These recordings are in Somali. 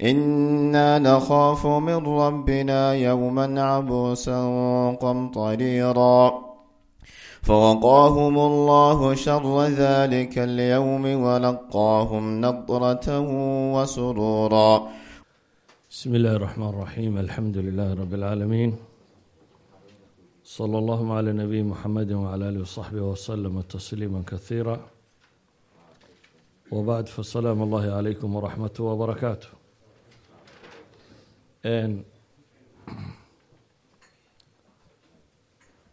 إنا نخاف من ربنا يوما عبوسا قمطريرا فوقاهم الله شر ذلك اليوم ولقاهم نضرة وسرورا بسم الله الرحمن الرحيم الحمد لله رب العالمين صلى الله على نبي محمد وعلى آله وصحبه وسلم تسليما كثيرا وبعد فالسلام الله عليكم ورحمته وبركاته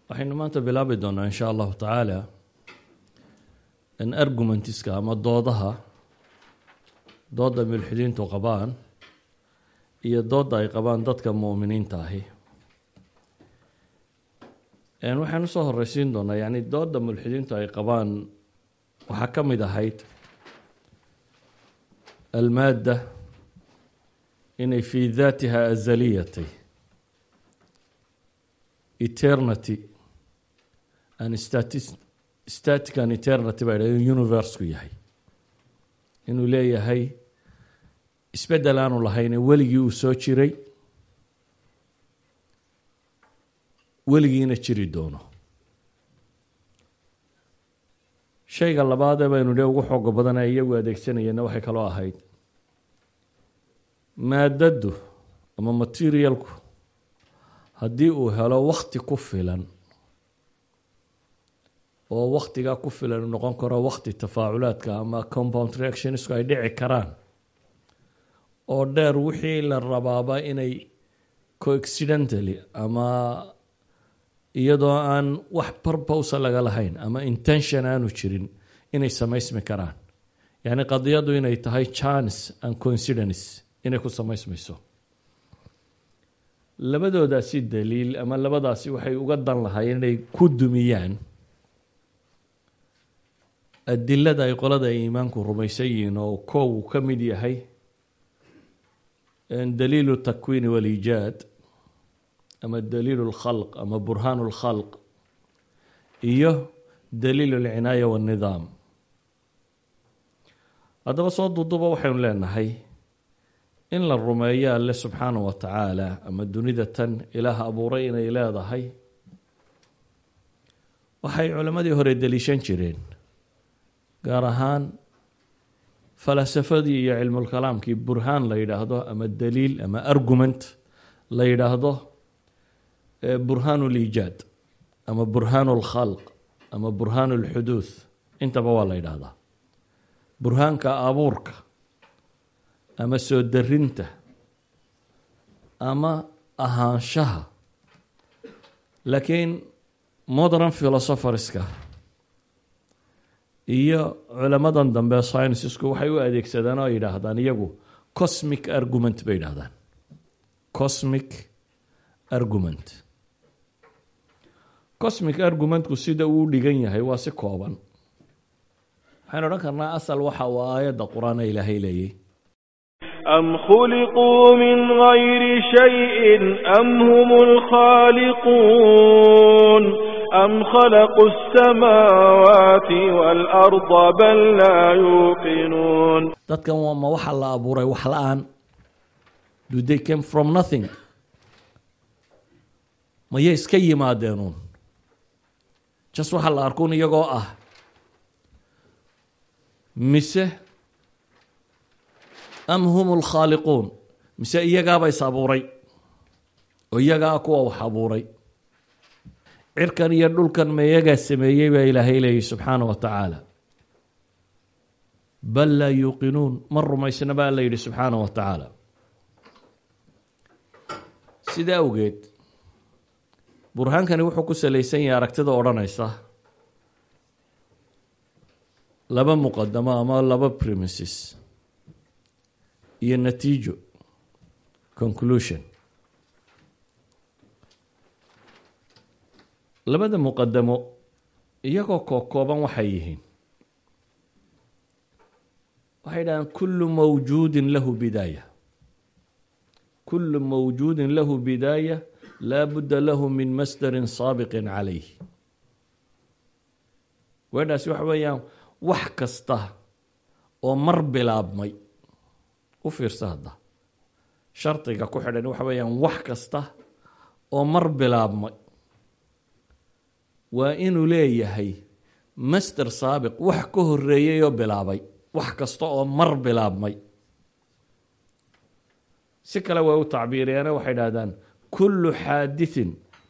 waxaynu maanta bilaabi doonaa in sha allahu tacaala argumentiska ama doodaha dooda mulxidiintu qabaan iyo dooda ay qabaan dadka mu'miniinta ahi. Waxaynu u soo horeysiin doonaa yani dooda mulxidiintu ay qabaan waxaa ka mid ahayd almaadda inay fii daatiha azaliyatay eternity an static an eternity baa ydhah in universeku yahay. Inuu leeyahay isbeddel aanu lahayne weligii uu soo jiray weligiina jiri doono. Shayga labaadee baynu dhe ugu xooga badanee iyagu adeegsanayeenna waxay kaloo ahayd maadaddu ama materialku haddii uu helo wakti ku filan oo waktigaa ku filan noqon karo wakti tafaaculaadka ama compound reactionsku ay dhici karaan oo dheer wixii la rabaaba inay coaccidentally ama iyadoo aan wax purpose laga lahayn ama intention aanu jirin inay samaysmi karaan. Yacni qadiyadu inay tahay chance and coincidence inay ku samaysmayso. Labadoodaasi daliil ama labadaasi waxay uga dan lahaayeen inay ku dumiyaan. Adilada ay qolada ay iimaanku rumaysan yihiin oo koow uu ka mid yahay daliilu takwiini waliijaad ama daliilu lkhalq ama burhaanu lkhalq iyo daliilu alcinaaya waannidaam haddaba soo duduba waxaynu leenahay in la rumeeyo alle subxaana wa tacaala ama dunida tan ilaah abuuray inay leedahay waxay culammadii hore deliishan jireen gaar ahaan falasafadii iyo cilmulkalaamkii burhaan la yidhaahdo ama daliil ama argument la yidhaahdo burhaan liijaad ama burhaan lkhalq ama burhaan lxuduuth intaba waa la yidhaahdaa. Burhaanka abuurka ama soo darinta ama ahaanshaha. Laakiin modern philosopherska iyo culamadan dambe sciencesku waxay u adeegsadaan oo yidhaahdaan iyagu cosmic argument bay yidhahdaan cosmic argument. Cosmic argumentku sida uu dhigan yahay waa si kooban. Waxaynu odhan karnaa asal waxa uu aayadda qur'aan ee ilaahay leeyay أم خلقوا من غير شيء أم هم الخالقون أم خلقوا السماوات والأرض بل لا يوقنون dadkan waa ma waxa la abuuray wax la'aan? Do they came from nothing? Mayay iska yimaadeenuun jas waxa la arkuun iyagoo ah. Mise am hum lkhaaliquun mise iyagaaba is abuuray oo iyagaa kuwa wax abuuray. Cirkan iyo dhulkan ma iyagaa sameeyey baa ilaahay leeyay subxaana wa tacaala. Bal laa yuuqinuun ma rumaysna baa la yidhi subxaana wa tacaala. Sida awgeed burhaankani wuxuu ku salaysan yahay aragtida odhanaysa. Laba muqadamo ama laba premises iyo natiijo conclusion. Labada muqadamo iyagoo kookooban waxay yihiin. Waxay dhahaan kullu mawjuudin lahu bidaaya. Kullu mawjuudin lahu bidaaya laa budda lahu min masdarin saabiqin calayh weedhaasi waxa weeyaan wax kasta oo mar bilaabmay u fiirsa hadda. Shardiga ku xidhan waxa weeyaan wax kasta oo mar bilaabmay waa inuu leeyahay master saabiq wax ka horeeyay oo bilaabay. Wax kasta oo mar bilaabmay. Si kale way u tacbiiriyaane waxay dhahdaan kullu xaadithin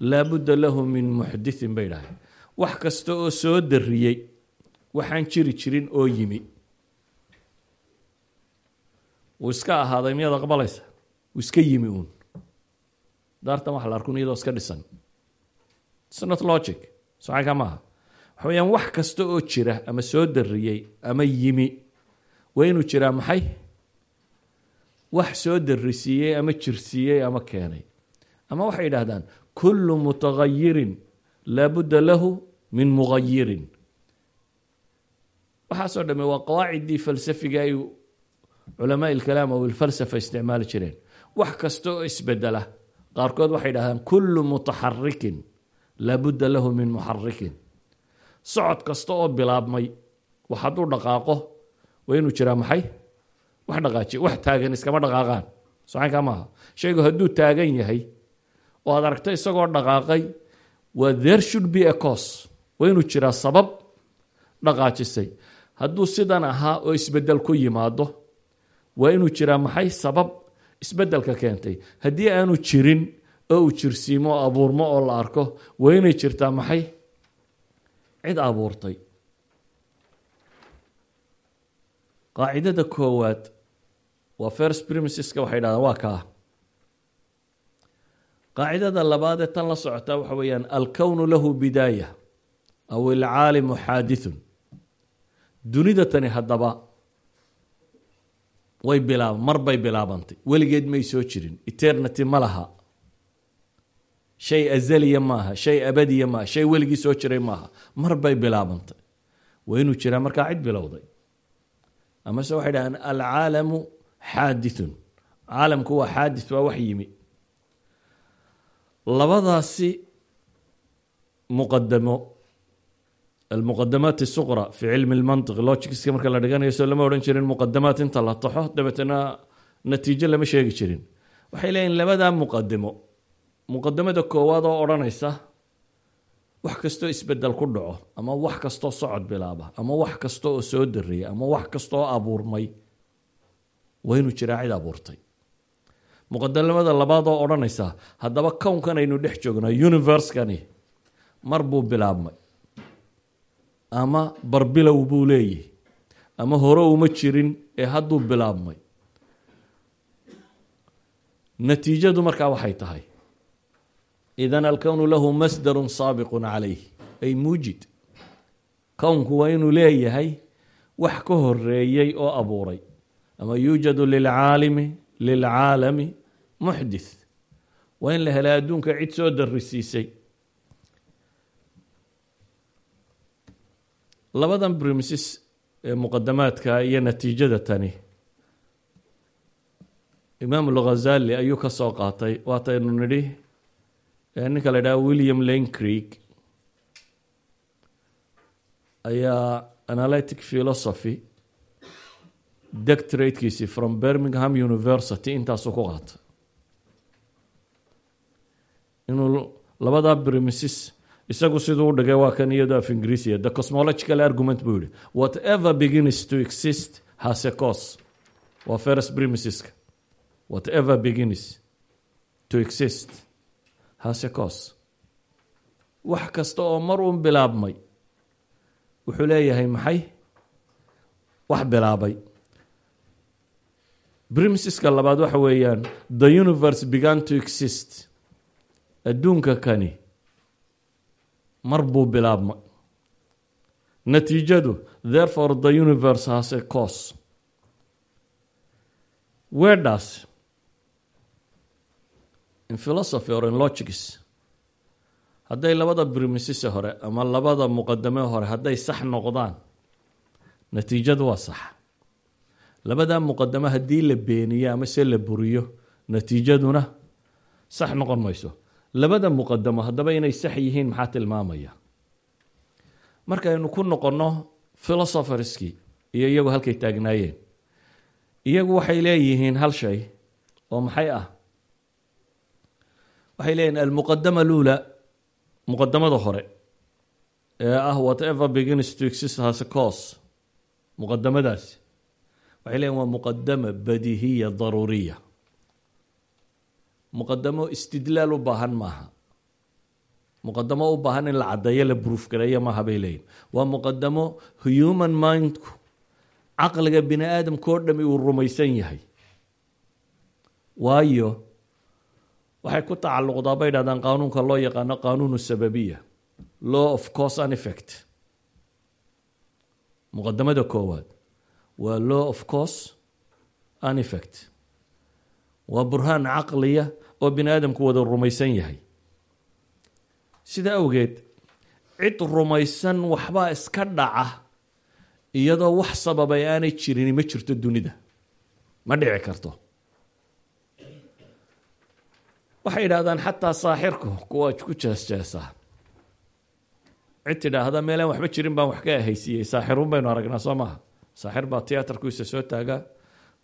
laabudda lahu min muxdithin bay dhahdeen wax kasta oo soo dariyey waxaan jiri jirin oo yimi wuu iska ahaaday miyaad aqbalaysa wuu iska yimi uun. Daartan waxa la arkun iyadoo iska dhisan. Its not logic. Socanka maaha. Waxa weyaan wax kasta oo jira ama soo dariyey ama yimi waa inuu jiraa maxay? Wax soo darisiiyey ama jirsiiyey ama keenay. Ama waxay yidhaahdaan kullu mutagayirin laabudda lahu min mugayirin waxaasoo dhamme waa qawaaciddii falsafiga ay culamaa ilkalaam aw ilfalsafa isticmaali jireen. Wax kasta oo isbedela qaarkood waxay dhahdaan kullu mutaxarikin laabudda lahu min muxarikin socod kasta oo bilaabmay wax hadduu dhaqaaqo waa inuu jiraa maxay? Wax dhaqaajiy wax taagan iskama dhaqaaqaan. Socankaa maaha. Shaygu hadduu taagan yahay oo aad aragto isagoo dhaqaaqay waa there should be a cause. Waa inuu jiraa sabab dhaqaajisay. Hadduu sidan ahaa oo isbeddel ku yimaado waa inuu jiraa maxay sabab isbeddelka keentay? Haddii aanu jirin oo uu jirsiimo oo abuurmo oo la arko waa inay jirtaa maxay? Cid abuurtay. Qaacidada koowaad waa first premiseska waxay dhahdaan waa kaa. Qaacidada labaad ee tan la socotaa waxa weeyaan alkownu lahu bidaaya aw ilcaalimu xaadithun. Dunida tani haddaba way bilaab mar bay bilaabantay. Weligeed may soo jirin. Eternity ma laha. Shay azaliya maaha shay abadiya maaha shay weligii soo jiray maaha mar bay bilaabantay. Waa inuu jiraa markaa cid bilowday. Amase waxay dhahaan alcaalamu xaadithun. Caalamku waa xaadith waa wax yimi. Labadaasi muqadamo almuqadamaat asuqra fi cilmi lmantiq logicska marka la dhiganayo soo lama odhan jirin muqadamaat inta la taxo dabeetana natiijo lama sheegi jirin waxay leeyihiin labadaa muqadimo muqadamada koowaad oo odhanaysa wax kastoo isbeddel ku dhaco ama wax kastoo socod bilaaba ama wax kasta oo soo dareeya ama wax kastaoo abuurmay waa inuu jiraa cid abuurtay muqadamada labaad oo odhanaysa haddaba kownkan aynu dhex joognaa universekani mar buu bilaabmay ama barbilow buu leeyahy ama hore uma jirin ee hadduu bilaabmay. Natiijadu markaa waxay tahay idan alkownu lahu masdarun saabiqun calayh ay muujid kownku waa inuu leeyahay wax ka horeeyey oo abuuray. Ama yuujadu lilcaalimi lilcaalami muxdith. Waa in la helay adduunka cid soo darisiisay labadan premises ee muqadamaadka iyo natiijada tani. Imaam lghazali ayuu ka soo qaatay. Waataynu nidhi ninka la idhaha william lane creek ayaa analytic philosophy doctoratekiisii from birmingham university intaasuu ku qaatay. Inuu labadaa premises isagu siduu u dhigay waa kan iyadoo af ingiriisiya the cosmological argument buu yihi whatever begins to exist has a cause. Waa first premiseska. Whatever begins to exist has a cause. Wax kasta oo mar uun bilaabmay wuxuu leeyahay maxay? Wax bilaabay. Premiseska labaad waxa weeyaan the universe began to exist. Adduunka kani mar buu bilaabmay. Natiijadu therefore the universe has a cause. Weedhaas in philosophy or in logics hadday labada brimisise hore ama labada muqadame hore hadday sax noqdaan? Natiijadu waa sax. Labadaa muqadamo haddii la beeniyo ama se la buriyo natiijaduna sax noqon mayso labada muqadamo haddaba inay sax yihiin maxaa tilmaamaya? Markaynu ku noqonno philosopherskii iyo iyagu halkay taagnaayeen. Iyagu waxay leeyihiin hal shay oo maxay ah? Waxay leeyihiin almuqadama lula muqadamada hore ee ah whatever begins to exist has a cause muqadamadaasi waxay leeyihiin waa muqadama badihiya daruuriya muqadamo istidlaal u baahan maaha. Muqadamo u baahan in la caddeeyo la bruuf gareeyo maaha bay leeyihiin waa muqadamo human mindku caqliga bini aadamka oo dhami uu rumaysan yahay. Waayo waxay ku tacalluqdaa bay dhahdaan qaanuunka loo yaqaano qaanuunu sababiya law of cause and effect. Muqadamada koowaad waa law of cause and effect waa burhaan caqliya oo bini aadamku wada rumaysan yahay. Sida awgeed cid rumaysan waxbaa iska dhaca iyadoo wax sababay aanay jirin ma jirto dunida. Ma dhici karto. Waxay yidhaahdaan xataa saaxirku kuwa ku jeesjeesaa cid tidhaahda meelaan waxba jirin baan wax ka ahaysiiyey. Saaxiruun baynu aragnaa soo maaha saaxir baa tiyaatarkiisa soo taagaa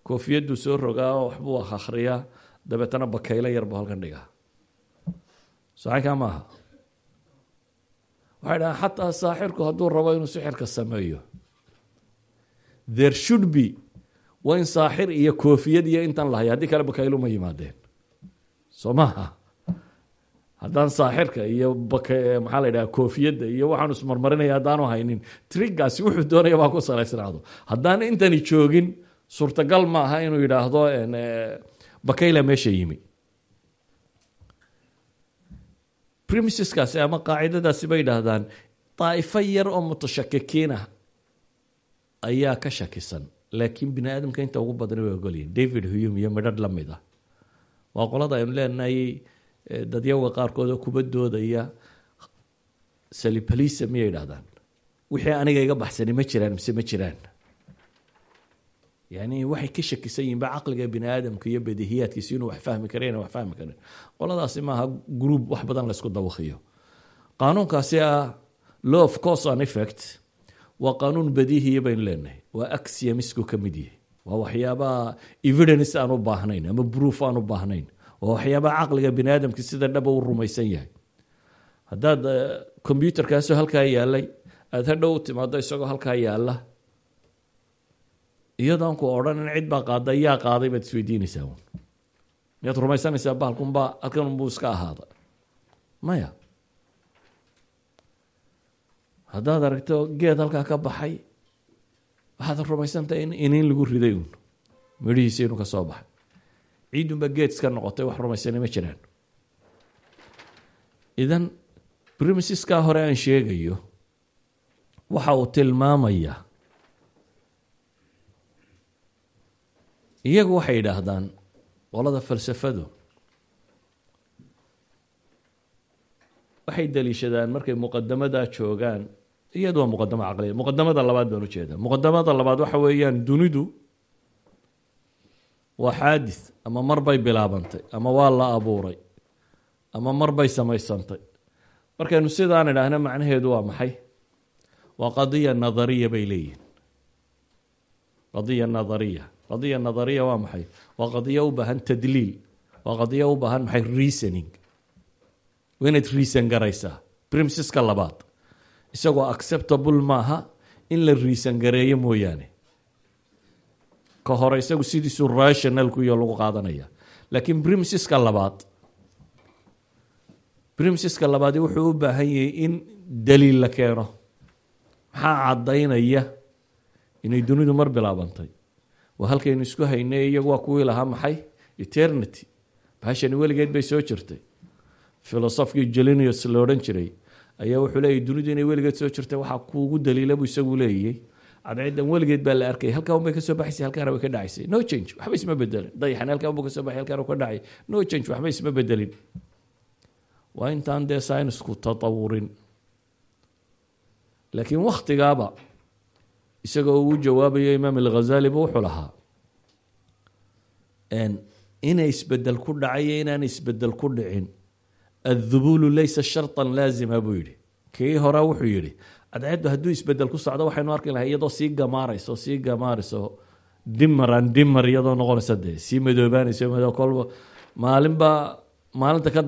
koofiyaduu soo rogaa waxbuu akhriyaa. Dabeetana bakaylo yar buu halkan dhigaa. Saxinkaa maaha? Waxay xataa saaxirku hadduu rabo inuu sixirka sameeyo. There should be waa in saaxir iyo koofiyad iyo intan lahaya haddii kale bakaylo ma yimaadeen. Soo maaha? Haddaan saaxirka iyo maxaa la yidhaha koofiyadda iyo waxaanu ismarmarinaya haddaanu haynin trigaasi wuxuu doonaya baa ku salaysnaado haddaan intani joogin suurtagal ma aha inuu yidhaahdo bakayla meesha yimi. Premiseskaasi ama qaacidadaasi bay yidhaahdaan daa'ifo yar oo mutashakikiin ah ayaa ka shakisan. Laakiin bini aadamka inta ugu badani way ogolyihin david huyum iyo midhadh la mid ah. Waa qolada aynu leenahay dadyawga qaarkood oo kuba doodaya salipalisa miyay yidhahdaan wixii aniga iga baxsani ma jiraan mise ma jiraan yani waxay ka shakisan yihiin ba caqliga bini aadamka iyo badihiyaadkiisa inuu wax fahmi kara ina wax fahmi karin qoladaasi maaha group wax badan laysku dawakiyo qaanuunkaasi ah law of cause and effect waa qaanuun badihiya baynu leenahay waa axiomisku ka mid yahay waa waxyaabaha evidence aan u baahnayn ama proof aan u baahnayn waa waxyaabaha caqliga bini sida dhaba u rumaysan yahay haddaad combyuterkaasoo halkaa yaalay aada hadhow timaado isagoo halkaa yaalla iyadoon ku odhanin cid baa qaada yaa qaaday baad isweydiinaysaa miyaad rumaysanaysaa? Bahalkunbaa halkan unbuu iska ahaada maya. Haddaad aragto geed halkaa ka baxay waxaad rumaysantahay in iniin lagu riday uun. Midhihiisa inuu ka soo baxay. Ciidunba geed iska noqotay wax rumaysana ma jiraan. Idan premiseska hore aan sheegayo waxa uu tilmaamayaa iyagu waxay yidhaahdaan qolada falsafadu waxay daliishadaan markay muqadamadaa joogaan. Iyadu waa muqadamo caqliya. Muqadamada labaad baan u jeedaa muqadamada labaad waxa weeyaan dunidu waa xaadith ama mar bay bilaabantay ama waa la abuuray ama mar bay samaysantay. Markaynu sidaan idhaahna macnaheedu waa maxay? Waa qadiya nadariya bay leeyihiin qadiya nadariya qadiya nadariya waa maxay? Waa qadiyo u baahan tadliil. Waa qadiyo u baahan maxay reasoning? Waa inaad reason garaysaa primsiska labaad. Isagoo acceptable maaha in la reason gareeyo mooyaane. Ka hore isagu sidiisu rationalku iyo lagu qaadanaya. Laakiin primsiska labaad primsiska labaadi wuxuu u baahan yahay in daliil la keeno. Maxaa caddaynaya? Inay dunidu mar bilaabantay waa halkaynu isku haynay iyagu waa kuwii lahaa maxay? Eternity. Bahashani weligeed bay soo jirtay. Filosofkii jelinius la jiray ayaa wuxuu leeyahy dunidu inay weligeed soo jirtay waxaa kuugu daliila buu isagu leeyay. Cadceedan weligeed baa la arkay halkaa unbay ka soo baxaysay halkaana way ka dhacaysay. No change waxba isma bedelin dayaxan halkaa unbuu ka soo baxay halkaana ka dhacay. No change waxba isma bedelin waa intaan dee synisku tatawurin. Laakiin waktigaaba isagoo uu jawaabayo imaam alghazaliba wuxuu lahaa. Inay isbeddel ku dhacayo inaan isbeddel ku dhicin adhubuulu laysa sharطan laazima buu yihi kii hore wuxuu yihi cadceeddu hadduu isbeddel ku socdo waxaynu arki lahay iyadoo sii gamaarayso sii gamaarayso dimaran dimar iyadoo noqonaysa dee sii madoobaanaysa madoo kolba maalinba maalinta ka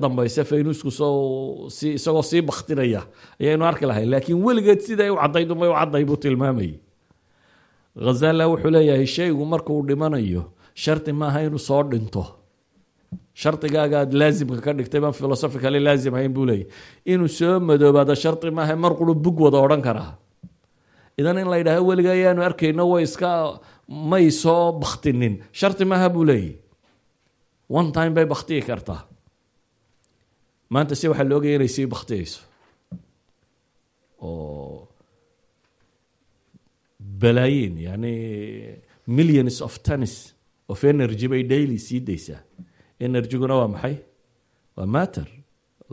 soo si isagoo sii baktinaya ayaynu arki lahay laakiin weligeed siday u caddayd umay u cadday buu khazala wuxuu leeyahay shaygu markuu dhimanayo shardi maaha inuu soo dhinto. Shardigaaga aad laazimka ka dhigtay baan philosophically laazim ahayn buu leeyahy inuu soo madoobaado shardi maaha mar quru bug wada odhan karaa. Idan in la yidhaaho weliga ayaanu arkayno way iska may soo baktinin shardi maaha buu leeyahy one time bay baktiyi kartaa. Maanta se waxaa la ogaya inay sii baktiyeyso oo balaayiin yani millions of tons of energy bay daily sii daysaa energyguna waa maxay? Waa matter.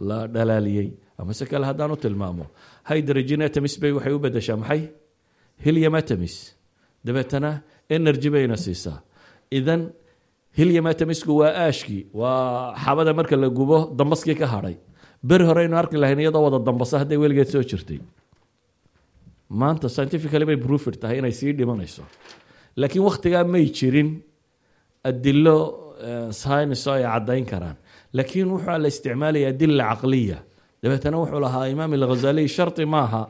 La dhalaaliyey ama se kale haddaan u tilmaamo hydrogen atoms bay waxay u bedeshaa maxay? Helium atoms dabeetana energy bayna siisaa. Idan helium atomisku waa aashkii waa xabada marka la gubo dambaskii ka hadhay beri hore aynu arki lahayn iyadoo wada dambasa hadday weligeed soo jirtay maanta scientifically bay proofed tahay inay sii dhimanayso. Laakiin waktigaa may jirin adilo science oo ay caddayn karaan. Laakiin wuxuu la isticmaalaya adila caqliya. Dabeetana wuxuu lahaa imaam alghazaliy shardi maaha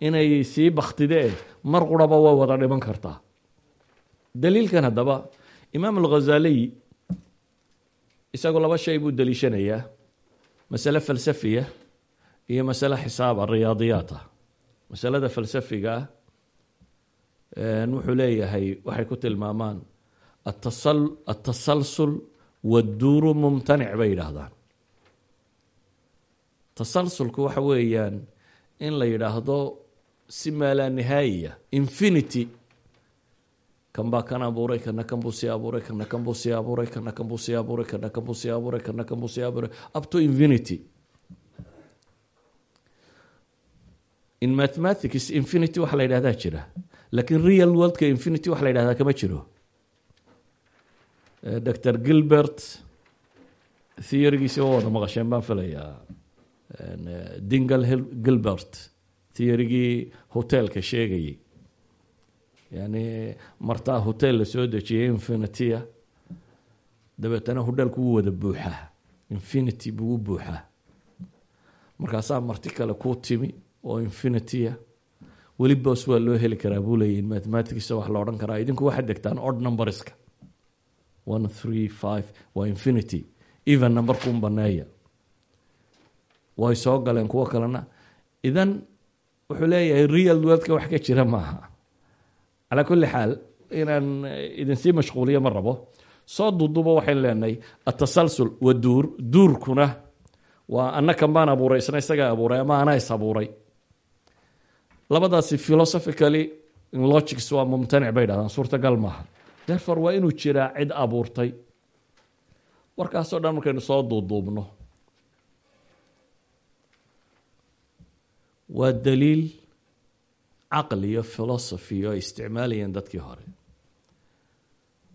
inay sii baktide mar quraba way wada dhiman kartaa. Daliilkan haddaba imaam alghazaliy isagoo laba shay buu daliishanayaa. Masale falsafiya iyo masale xisaaba riyaadiyaat ah masalada falsafiga wuxuu leeyahay waxay ku tilmaamaan atasalsul waduuru mumtanic bay yidhaahdaan. Tasalsulku waxa weeyaan in la yidhaahdo si maalaa nihaayiya infinity. Kan baa kan abuuray kana kan buu sii abuuray kana kan buu sii abuuray kana kan buu sii abuuray kana kan buu sii abuuray kana kan buu sii abuuray up to infinity in mathematics infinity waxa la yidhahdaa jira. Laakiin real worldka infinity waxa la yidhahdaa kama jiro. Dr gilbert theorygiisi wada maqasheen baan filayaa dingal gilbert theorygii hotelka sheegayay. Yani martaa hotel la soo dejiyay infinitya dabeetana hodheelku wuu wada buuxaa. Infinity buu buuxaa. Markaasaa marti kale kuu timi oo infinitya weli bos waa loo heli karaa buu leeyihiin mathematicsa wax la odhan karaa. Idinku waxaad degtaan odd numberska. One three five waa infinity. Even numberkuun baneeya way soo galeen kuwo kalena. Idan wuxuu leeyahay real worldka wax ka jira maaha. Calaa kulli xaal inaan idinsii mashquuliyo ma rabo. Soo duuduba waxaynu leenahay atasalsul wa duur duurkuna waa ana kan baan abuuray isna isagaa abuuray ama anaa is abuuray labadaasi philosophically logics waa mumtanic bay dhahdaan suurtagal maaha. Therefore waa inuu jiraa cid abuurtay. Warkaasoo dhan markaynu soo duuduubno waa daliil caqli iyo philosophy oo ay isticmaalayeen dadkii hore.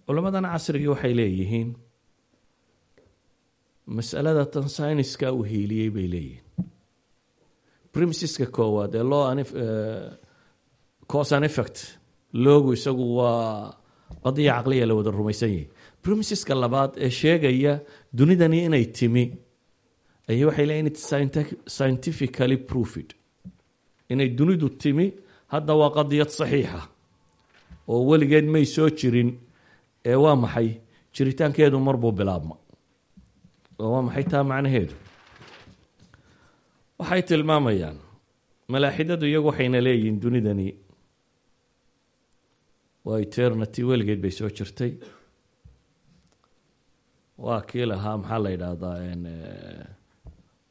Culammadan casrigii waxay leeyihiin masalada tan syniska uu hiiliyey bay leeyihiin primesiska koowaad ee cause and effect loogu isagu waa qadiya caqliya la wada rumaysan yahay primesiska labaad ee sheegaya dunidani inay timi ayay waxay leeyihiin its scientifically proofed. Inay dunidu timi hadda waa qadiyad saxiixa oo weligeed may soo jirin ee waa maxay? Jiritaankeedu marbuu bilaabma. Oo waa maxay taa macnaheedu waxay tilmaamayaan malaaxidadu iyagu waxayna leeyihiin dunidani waa eternity weligeed bay soo jirtay. Waa kii lahaa maxaa la yidhaahdaa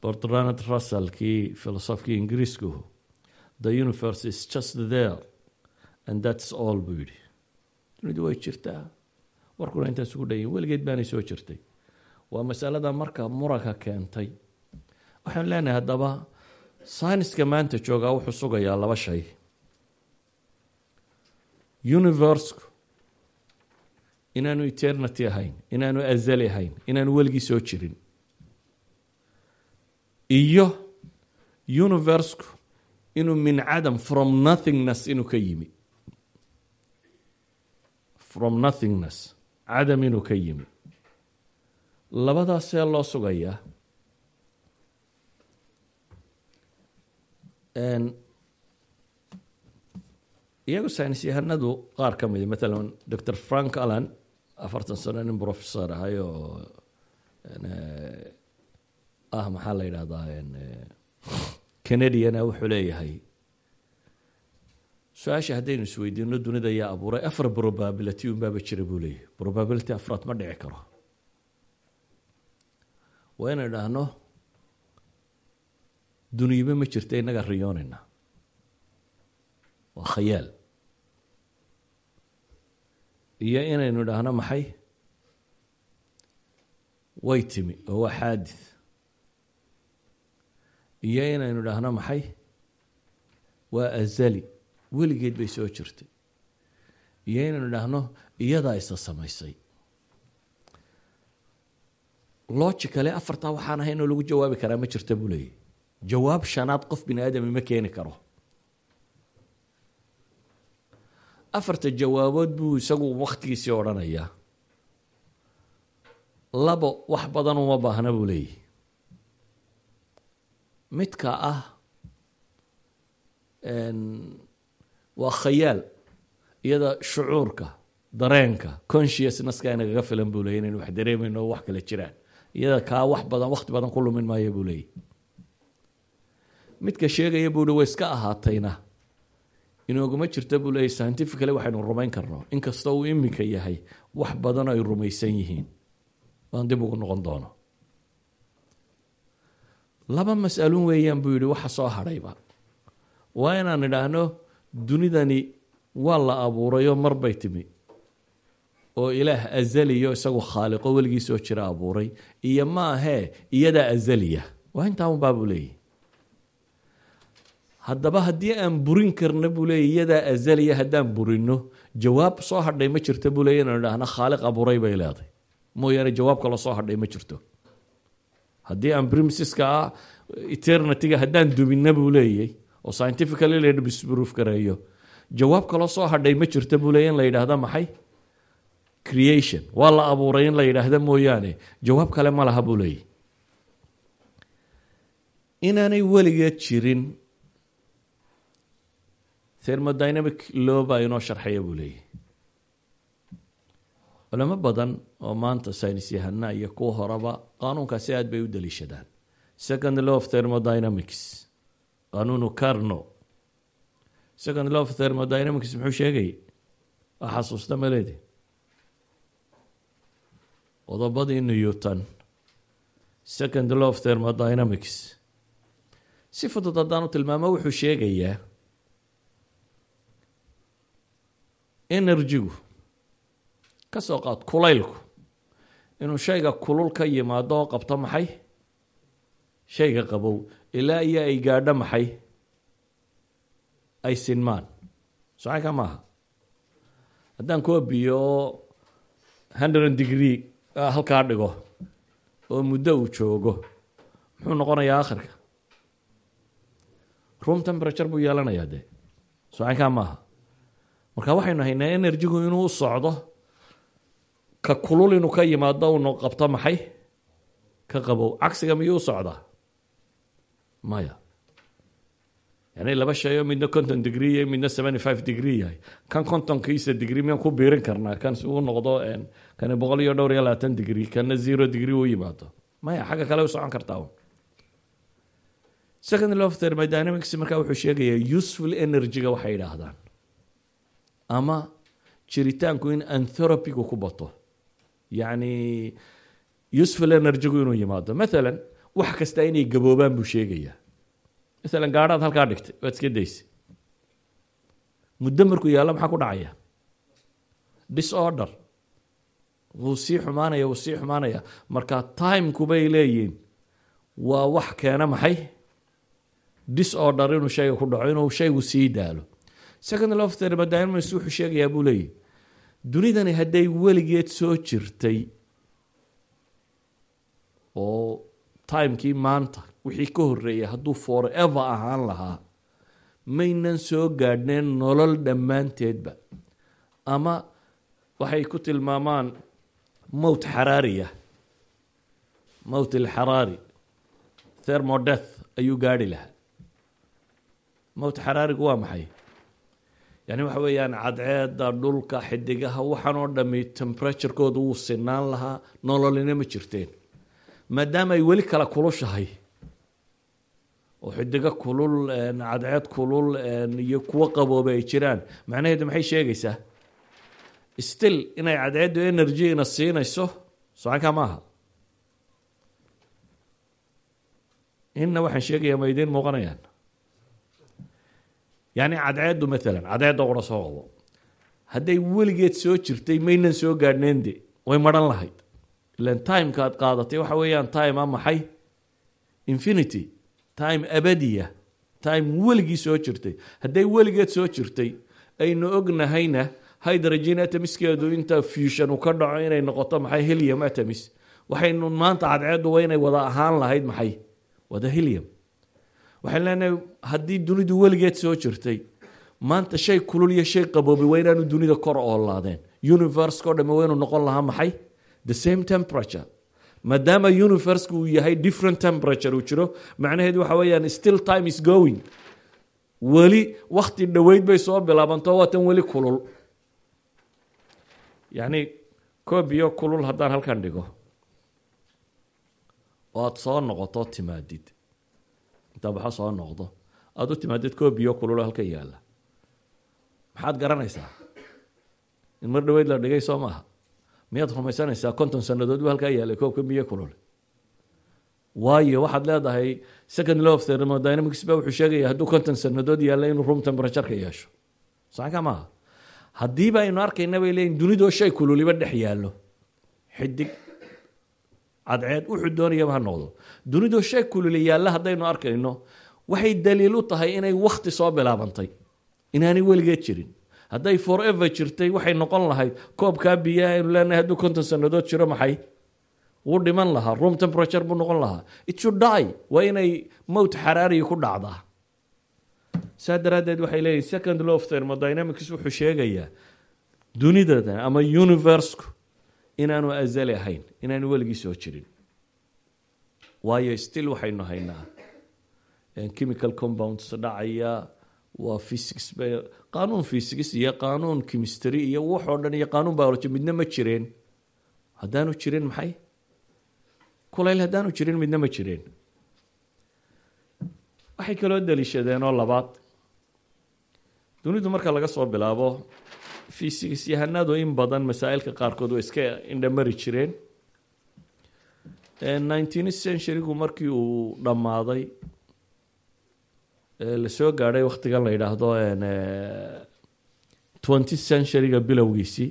bertrand russell kii filosofkii ingiriisku the universe is just there and that's all buu yidhi. Dunidu way jirtaa. Warkuna intaas ugu dhanyihin weligeed baanay soo jirtay. Waa masalada marka muranka keentay waxaan leenahay haddaba syniska maanta joogaa wuxuu sugayaa laba shay. Universeku inaanu eternity ahayn inaanu azali ahayn inaanu weligii soo jirin. Iyo universeku inuu min cadam from nothingness inuu ka yimi. From nothingness cadam inuu ka yimi. Labadaasee loo sugayaa iyagu saynis yahanadu qaar ka mida maalan dor frank allan afartan sano nin professor ahay oo ah maxaa la yidhahdaa canadiana wuxuu leeyahay su'aasha haddaynu isweydiino dunida yaa abuuray afar probability unbaaba jira buu leeyahy probability afraad ma dhici karo. Waa inay dhahno duniyiba ma jirta innaga riyoonayna waa khayaal iyo inaynu idhaahno maxay? Way timi oo waa xaadith iyo inaynu idhaahno maxay? Waa azali weligeed bay soo jirtay. Iyo inaynu idhaahno iyadaa isa samaysay. Logicale afartaa waxaan ahay inoo lagu jawaabi karaa ma jirta buu leeyahy jawaab shanaad qof bini aadami ma keeni karo afarta jawaabood buu isagu waktigiisii odhanayaa labo wax badan uma baahna buu leeyahy midka ah waa khayaal iyada shucuurka dareenka consciousnesska inagaga filan buu leeyay inaynu wax dareemayno oo wax kale jiraan iyada kaa wax badan wakti badan ku lumin maayo buu leeyahy midka sheegaya buu hi way iska ahaatayna. Inooguma jirta buu leeyahy scientifically waxaynu rumayn karno. Inkastoo uu iminka yahay wax badan ay rumaysan yihiin. Waan dib ugu noqon doono. Laba mas'aluun weeyaan buu yihi waxa soo hadhayba. Waa inaan idhaahno dunidani waa la abuurayoo mar bay timi. Oo ilaah azaliyo isagu khaaliqo weligii soo jira abuuray. Iyo ma ahee iyadaa azaliya. Waa intaa unbaa buu leeyahy haddaba haddii aan burin karna buu leeyay iyadaa azaliya haddaan burino jawaab soo hadhay ma jirta buu leey inaan idhaahno khaaliq abuuray bay leeday mooyaane jawaab kaloo soo hadhay ma jirto. Haddii aan primsiska ah eternityga haddaan dubinna buu leeyay oo scientifically la disproof gareeyo jawaab kaloo soo hadhay ma jirta buu leeyay in la yidhaahdo maxay? Creation. Waa la abuuray in la yidhaahdo mooyaane. Jawaab kale ma laha buu leeyay inaanay weligeed jirin thermodynamic law baa inoo sharxaya buu leeyahy culamo badan oo maanta saynis yahana iyo kuwa horeba qaanuunkaasi aad bay u daliishadaan. Second law of thermodynamics qaanuunu carno second law of thermodynamics muxuu sheegay? Waa xasuusta maleedi qodobadii newton. Second law of thermodynamics. Si fudud haddaan u tilmaamo wuxuu sheegayaa energygu ka soo qaad kulaylku inuu shayga kulul ka yimaado oo qabto maxay? Shayga qabow. Ilaa iyo ay gaadho maxay? Ay sinmaan. Socanka maaha. Haddaan kuwa biyo oo hundred degree halkaa dhigo oo muddo uu joogo muxuu noqonayaa akhirka? Room temperature buu yeelanayaa dee. Socankaa maaha marka waxaynu haynaa energygu inuu socdo ka kulul inuu ka yimaado unu qabto maxay? Ka qabow. Cagsiga miyuu socdaa? Maya. Yani laba shay oo midna conton degree iyo midna seventy five degree yahay. Kan contonkiisa degree miyaan ku biirin karnaa? Kan si uu noqdo kani boqol iyo dhowr iyo labaatan degree kana zero degree u yimaado maya xagga kale u socon kartaa second of thermodynamics markaa wuxuu sheegayaa useful energy-ga waxay yidhaahdaan ama jiritaanku in anthropigu ku bato. Yacni useful energy-gu inuu yimaado. Mathalan wax kasta inay gaboobaan buu sheegayaa maalan gaadhaad halkaa dhigtay waad iska daysay muddo markuu yaallo maxaa ku dhacaya? Disorder. Wuu sii xumaanaya wuu sii xumaanaya. Marka timeku bay leeyihiin. Waa wax keena maxay? Disorder inuu shayga ku dhaco inuu shaygu sii daalo second law of thermodynamics wuxuu sheegayaa buu leeyahy dunidani hadday weligeed soo jirtay oo timekii maanta wixii ka horreeyay hadduu forever ahaan lahaa maynan soo gaadhneen nolol dhammaanteedba. Ama waxay ku tilmaamaan mowt xaraariya mowt alxaraari thermodeath ayuu gaadhi lahaa. Mowt xaraarigu waa maxay yani waxa weeyaan cadceeda dhulka xidigaha waxaan oo dhami temperaturekooda wuu sinaan lahaa nololina ma jirteen. Maadaama ay weli kala kulushahay oo xidigo kulul cadceed kulul iyo kuwo qabooba ay jiraan. Macnaheedu maxay sheegaysaa? Still inay cadceeddu energyna siinayso socankaa maaha inna waxaan sheegayaa ma idiin muuqanayaan yacni cadceeddu maalan cadceedda qura soo qabo hadday weligeed soo jirtay maynan soo gaadhneen de way maran lahayd. Ilan timeka aad qaadatay waxa weeyaan time a maxay? Infinity. Time abadiya. Time weligii soo jirtay. Hadday weligeed soo jirtay aynu ognahayna hydrogen atomiskeedu inta fusion uu ka dhaco inay noqoto maxay helium atomis waxaynu maanta cadceeddu inay wada ahaan lahayd maxay? Wada helium waxaan leenahay haddii dunidu weligeed soo jirtay maanta shay kulul iyo shay qaboobay waa inaanu dunida kor oolaadeen universka o waa inuu noqon lahaa maxay? The same temperature. Maadaama universka uu yahay different temperature uu jiro macnaheedu waxa weeyaan still time is going. Weli wakti dhoweyd bay soo bilaabanto waatan weli kulul. Yacni koob iyo kulul haddaan halkan dhigo oo aada soo noqoto timaadid baxa soo noqdo. Aada u timaadid koob iyo kulul halka yaalla. Maxaad garanaysaa? In mar dhoweyd la dhigay soo maaha. Miyaad rumaysanaysaa? konton sanadood buu halkaa yaalay koobka biyo kulul. Waayo waxaad leedahay second law of thermodynamics ba wuxuu sheegaya hadduu konton sanadood yaalla inuu room temperatureka yeesho. Saanka maaha. Haddiiba aynu arkayna bay leeyihiin dunidoo shay kululiba dhex yaallo. Xidig cadceed wuxuu doonayaba ha noqdo. Dunidoo shay kululi yaalla haddaynu arkayno waxay daliil u tahay inay wakti soo bilaabantay. Inaanay weligeed jirin. Hadday forever jirtay waxay noqon lahayd koobkaa biyaha aynu leenahay hadduu konton sanadood jiro maxay? Wuu dhiman lahaa room temperature buu noqon lahaa. It should die. Waa inay mowt xaraariya ku dhacdaa. Saa daraaddeed waxay leeyihiin second law of thermodynamics wuxuu sheegayaa dunidadan ama universku inaanu azali ahayn inaanu weligii soo jirin. Waayo still waxaynu haynaa. Chemical compounds dhacaya waa physics ba qaanuun physics iyo qaanuun chemistry iyo waxoo dhan iyo qaanuun biology midna ma jireen. Haddaanu jirin maxay? Kulayl haddaanu jirin midna ma jireen. Waxay kaloo daliishadeen oo labaad. Dunidu marka laga soo bilaabo physics yahanadu in badan masaa'ilka qaarkood way iska indhamari jireen. Nineteenth centurygu markii uu dhammaaday la soo gaadhay wakhtigan la yidhaahdo twenty centuryga bilowgiisii.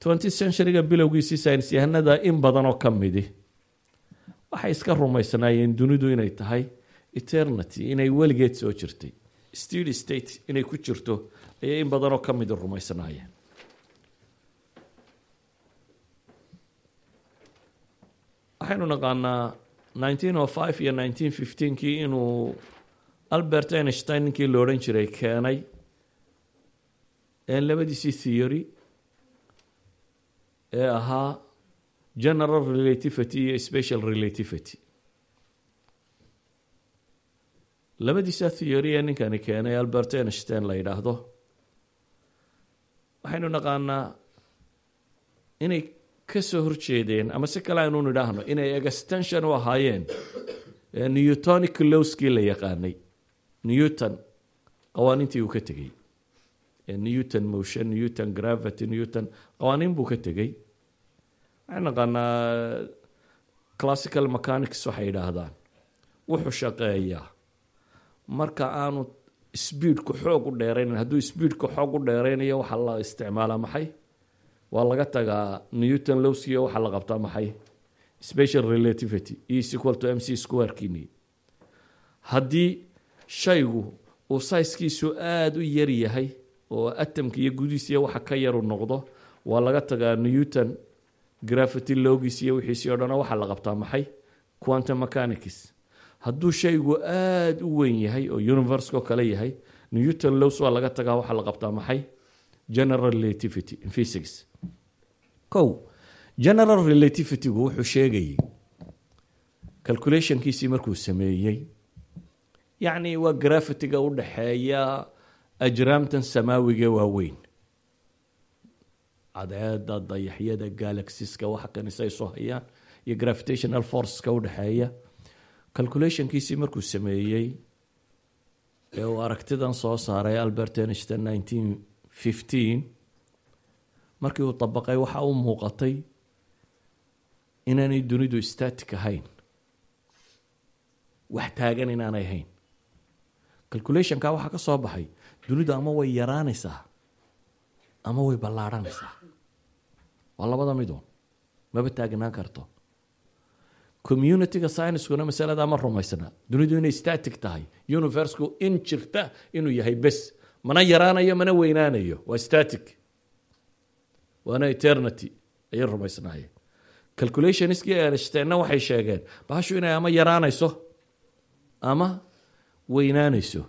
Twenty centuryga bilowgiisii science yahanada in badan oo ka midi. Waxay iska rumaysnaayeen dunidu inay tahay eternity inay weligeed soo jirtay. Stedy state inay ku jirto ayay in badanoo ka midi rumaysnaayeen waxaynu naqaanaa nineteen o five iyo nineteen fifteenkii inuu albert einstein ninkii la odhan jiray keenay labadiisii theory ee ahaa general relativity iyo special relativity. Labadiisa theory ee ninkani keenay albert einstein la yidhaahdo waxaynu naqaanaa inay ka soo horjeedeen ama si kale aynu nidhaahno inay extension u ahaayeen newtonic lowskii la yaqaanay. Newton qawaaniintii uu ka tegey. Newton motion newton gravity newton qawaaniin buu ka tegey. Waxaan naqaanaa classical mechanics waxay yidhaahdaan. Wuxuu shaqeeyaa. Marka aanu speedku xoog u dheeraynan hadduu speedku xoog u dheeraynayo waxaa la isticmaalaa maxay? Waa laga tagaa newton lowskiyo waxaa la qabtaa maxay? Special relativity is equal to m c squarekini haddii shaygu uu sayskiisu aada u yar yahay oo atomka iyo gudiisiiya waxa ka yaru noqdo waa laga tagaa newton gravity logis iyo wixiisii o dhan waxaa la qabtaa maxay? Quantum mechanics hadduu shaygu aada u weyn yahay oo universko kale yahay newton lows waa laga tagaa waxaa la qabtaa maxay? General relativity in physics. Kow general relativitygu wuxuu sheegayay calculationkiisii markuu sameeyey yacni waa grafitiga u dhexeeya ajraamtan samaawiga waaweyn. Cadeeda dayaxyada galaxiska waxa kanisay soo hayaan iyo gravitational forceska u dhexeeya calculationkiisii markuu sameeyey ee uu aragtidan soo saaray albert einstein nineteen fifteen markii uu dabaqay waxa u muuqatay inaanay dunidu static ahayn. Wax taagan inaanay ahayn. Calculationka waxaa ka soo baxay dunidu ama way yaraanaysaa ama way ballaadhanaysaa. Waa labada midoon. Maba taagnaan karto communityga scienskuna masalada ma rumaysna. Dunidu inay static tahay. Universku in jirta inuu yahay bes. Mana yaraanayo mana weynaanayo. Waa static. Waana eternity. Ayay rumaysnaayeen. Calculationskii einsteinna waxay sheegeen bahashu inay ama yaraanayso ama weynaanayso.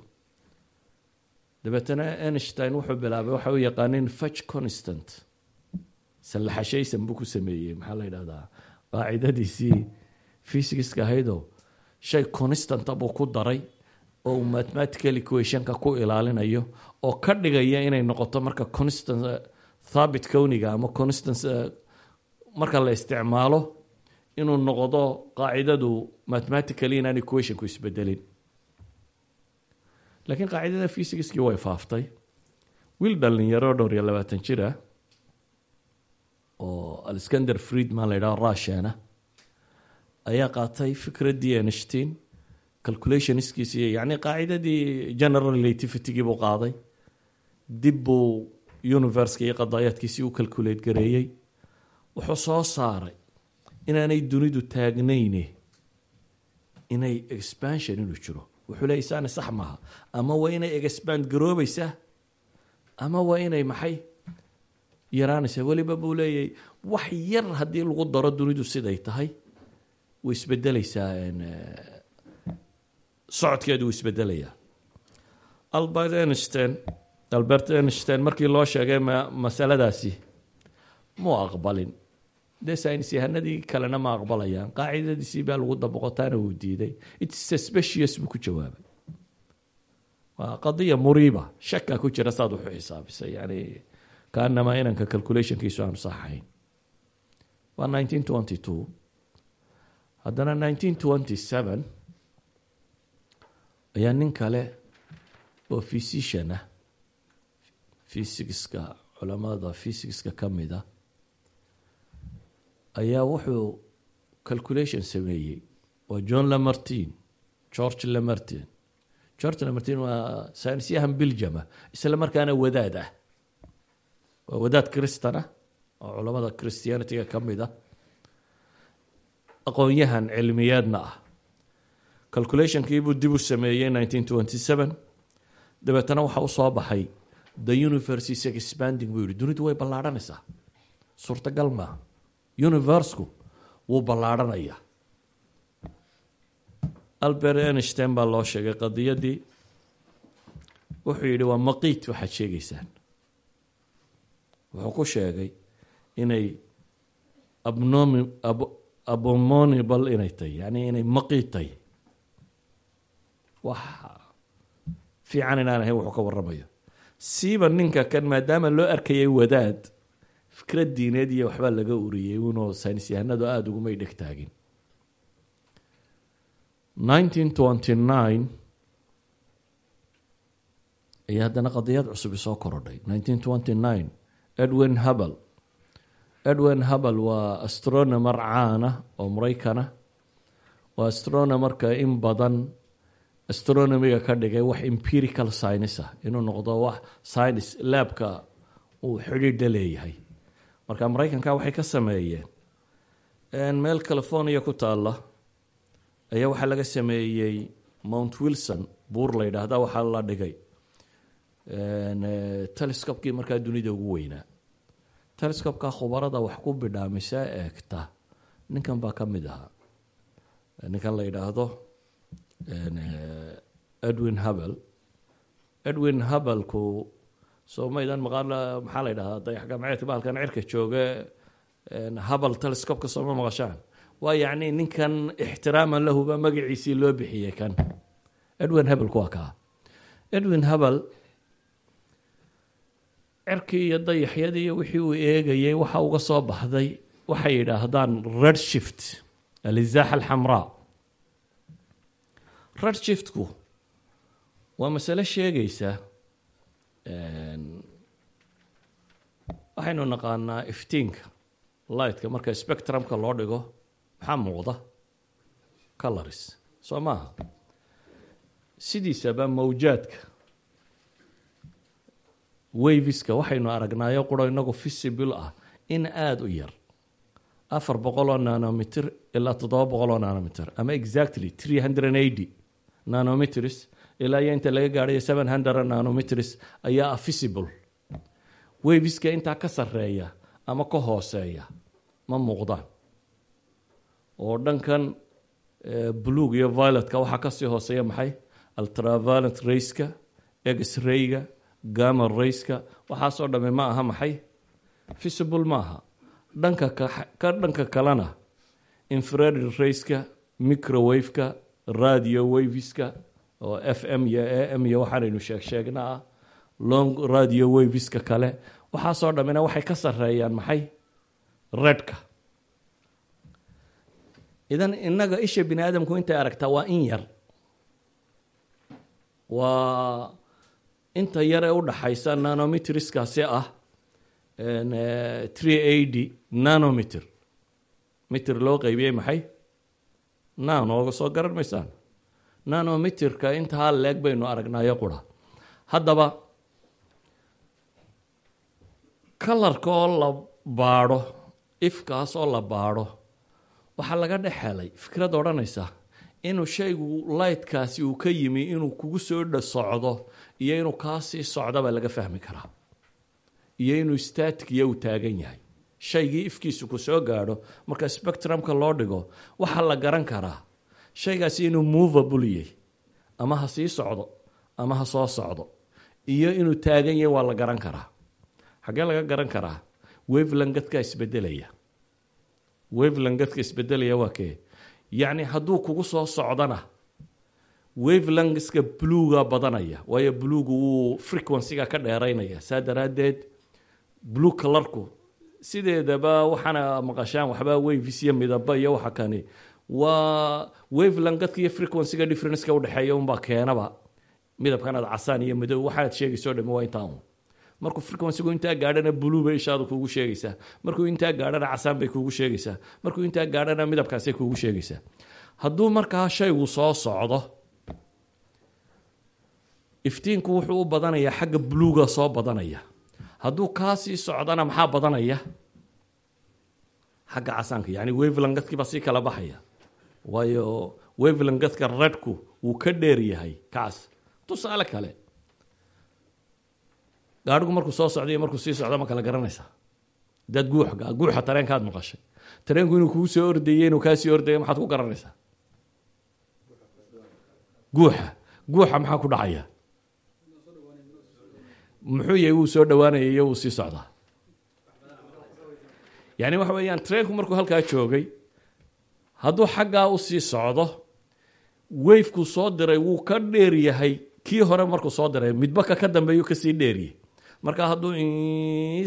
Dabeetana einstein wuxuu bilaabay waxa u yaqaanin fudge constant. Sallaxashaysan buu ku sameeyey maxaa la yidhahdaa qaacidadiisii physicska ahaydoo shay constanta buu ku daray oo uu mathematical equationka ku ilaalinayo oo ka dhigaya inay noqoto marka constant thaabit kowniga ama constant marka la isticmaalo inuu noqdo qaacidadu mathematically inaan equationku isbedelin. Laakiin qaacidada physicskii way faaftay. Wiil dhalinyaro dhowr iyo labaatan jir ah oo alexander friedman la yidhaho russiana ayaa qaatay fikraddii einstein calculationskiisi yacni qaacidadii general relativitygii buu qaaday. Dib buu universka iyo qadaayaadkiisii u calculate gareeyey. Wuxuu soo saaray inaanay dunidu taagnayne inay expansion inuu jiro. Wuxuu leeyay saana sax maaha. Ama waa inay expand garoobaysaa? Ama waa inay maxay? Yaraanaysaa weliba buu leeyahy wax yar haddii lagu daro dunidu siday tahay way isbedeleysaa socodkeedu wuu isbedelayaa albert einstein albert einstein markii loo sheegay masaladaasi muu aqbalin. Dee saynis yahanadii kalena ma aqbalayaan. Qaacidadiisii baa lagu dabaqotaana wuu diiday. Its suspicious buu ku jawaabay. Waa qadiya muriiba shaka ku jira saad wuxu xisaabisay. Yani kaanamaa inanka calculationkiisu aanu saxayn. Waa nineteen twenty two haddana nineteen twenty seven ayaa nin kale oo physician ah. Physicska culamada physicska ka mid a ayaa wuxuu calculation sameeyey. Waa john lamartin george lamartin george lamartin waa saynisyahan biljama isla markaana wadaad ah. Waa wadaad christan ah oo culamada christianityga ka mid a aqoon-yahan cilmiyeedna ah. Calculationkiibuu dib u sameeyey dabeetana waxa u soo baxay. The universe expanding buu yihi dunidu way ballaadhanaysaa. Suurtagal maaha universku wuu ballaadhanayaa. Albert einstein baa loo sheegay qadiyadii. Wuxuu yidhi waa maqiit waxaad sheegaysaan. Wuxuu ku sheegay inay abnomi abomonibal inay tahy yani inay maqiit tahy wax fiican inaan ahayn wuxuu ka waramayo siiba ninka kan maadaama loo arkayay wadaad fikrad diineed iyo waxbaa laga uriyey unoo saynis yahanadu aada ugumay dheg taagin nineteen twenty nine ayaa haddana qadiyad cusubi soo korodhay. nineteen twenty nine edwin hubble edwin hubble waa astronomer caana oo maraykana waa astronomerka in badan astronomiga ka dhigay wax empirical science ah. Inuu noqdo wax science laabka uu xidhiidha leeyahay marka maraykanka waxay ka sameeyeen meel california ku taalla ayaa waxaa laga sameeyey mount wilson buur la yidhaahda waxaa la dhigay. Telescopkii markaa dunida ugu weynaa telescopka khubarada wax ku bidhaamisa eegta. Ninkan baa ka mid ahaa. Ninkan la yidhaahdo edwin hubble. Edwin hubblku soo maydan maqaan maxaa la yidhahdaa dayax gamceedka bahalkan cirka jooga habal telescopeka sooma maqashaan. Waa yacni ninkan ixtiraaman lahuba magaciisii loo bixiyey kan. Edwin hebelku waa kaa edwin hebel cirkii iyo dayaxyadii wixii uu eegayay waxa uga soo baxday waxay yidhaahdaan red shift alizaaxa alxamraa. Red shiftku waa masale sheegaysa waxaynu naqaanaa iftiinka lightka marka spectrumka loo dhigo maxaa muuqda? Colors soo maaha. Sidiisaba mawjaadka waviska waxaynu aragnaayo quro inagu visible ah in aada u yar. Afar boqol oo nanometer ilaa toddoba boqol oo nanometer ama exactly three hundred eighty nanometers ilaa iyo inta laga gaadhayo seven hundred nanometers ayaa ah visible. Waviska intaa ka sarreeya ama ka hooseeya ma muuqdaan. Oo dhankan blueg iyo violetka waxaa ka sii hooseeya maxay? Ultraviolent rayska x-rayga gama rayska. Waxaasoo dhamme ma aha maxay? Visible maaha dhanka ka dhanka kalena infrared rayska microwaveka radio waviska oo f m iyo a m iyo waxaanaynu sheeg sheegna ah long radio waviska kale. Waxaasoo dhammina waxay ka sareeyaan maxay? Redka. Idan innaga isha bini aadamku intay aragtaa waa in yar. Waa inta yar ee u dhaxaysa nanometriskaasi ah three eighty nanometer. Meter loo qeybiyey maxay? Nanooga soo garan maysaan. Nanometerka intaa leeg baynu aragnaayo qura. Haddaba kalarka oo la baadho ifkaas oo la baadho waxaa laga dhex helay fikrad odhanaysa inuu shaygu lightkaasi uu ka yimi inuu kugu soo dha socdo iyo inuu kaasii socdaba laga fahmi karaa. Iyo inuu staticya uu taagan yahay. Shaygii ifkiisu ku soo gaadho marka spectrumka loo dhigo waxaa la garan karaa. Shaygaasi inuu movable yahy ama ha sii socdo ama ha soo socdo. Iyo inuu taagan yahay waa la garan karaa. Xaggee laga garan karaa? Wavelangadka isbedelaya. Wavelangadka isbedelaya waa kee? Yacni hadduu kugu soo socdana wavelangiska bluega badanaya. Waayo bluegu wuu frequencyga ka dheeraynaya. Saa daraaddeed blue colorku sideedaba waxaana maqashaan waxba waves iyo midaba iyo waxa kani. Waa wavelangadka iyo frequencyga differenceka udhexeeya unbaa keenaba. Midabkanaad casaan iyo madow waxaad sheegayso dhami waa intaa un. Markuu frequencygu intaa gaadhana blue bay ishaadu kuugu sheegaysaa. Markuu intaa gaadhana casaan bay kuugu sheegaysaa. Markuu intaa gaadhana midabkaasay kuugu sheegaysaa. Hadduu markaa shaygu soo socdo iftiinku wuxuu u badanayaa xagga bluega soo badanaya. Hadduu kaasii socdana maxaa badanaya? Xagga casaanka yani wavelangadkiibaa sii kala baxaya. Waayo wavelangadka redku wuu ka dheer yahay kaas. Tusaale kale gaadhigu markuu soo socda iyo markuu sii socdo ma kala garanaysaa. Daad guux guuxa tareenkaad maqashay. Tareenku inuu kugu soo ordayey inuu kaasii ordaya maxaad ku garanaysaa? Guuxa. Guuxa maxaa ku dhacaya muxuu yahay wuu soo dhawaanaya iyo wuu sii socdaa. Yani waxa weeyaan treenku markuu halkaa joogay hadduu xaggaa u sii socdo wafekuu soo diray wuu ka dheer yahay kii hore markuu soo diray midbaka ka dambeeyu ka sii dheeriyay marka hadduu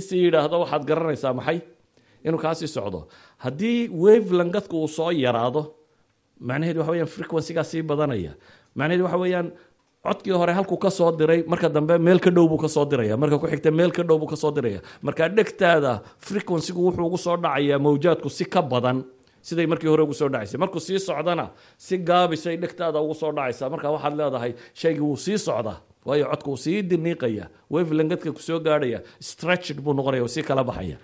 sii yidhaahdo waxaad garanaysaa maxay? Inuu kaasii socdo. Haddii wavelangadka uu soo yaraado macnaheedu waxa weyaan frequencygaa sii badanaya. Macnaheedu waxa weeyaan codkii hore halkuu ka soo diray marka dambe meel ka dhow buu ka soo diraya. Marka ku xigta meel ka dhow buu ka soo diraya. Marka dhegtaada frequencygu wuxuu ugu soo dhacayaa mawjaadku si ka badan. Siday markii hore ugu soo dhacaysay. Markuu sii socdana si gaabisay dhegtaada ugu soo dhacaysa. Marka waxaad leedahay shaygii wuu sii socdaa waayo codku uu sii diniiqaya. Wavelangadka ku soo gaadhaya stretched buu noqonaya uu sii kala baxaya.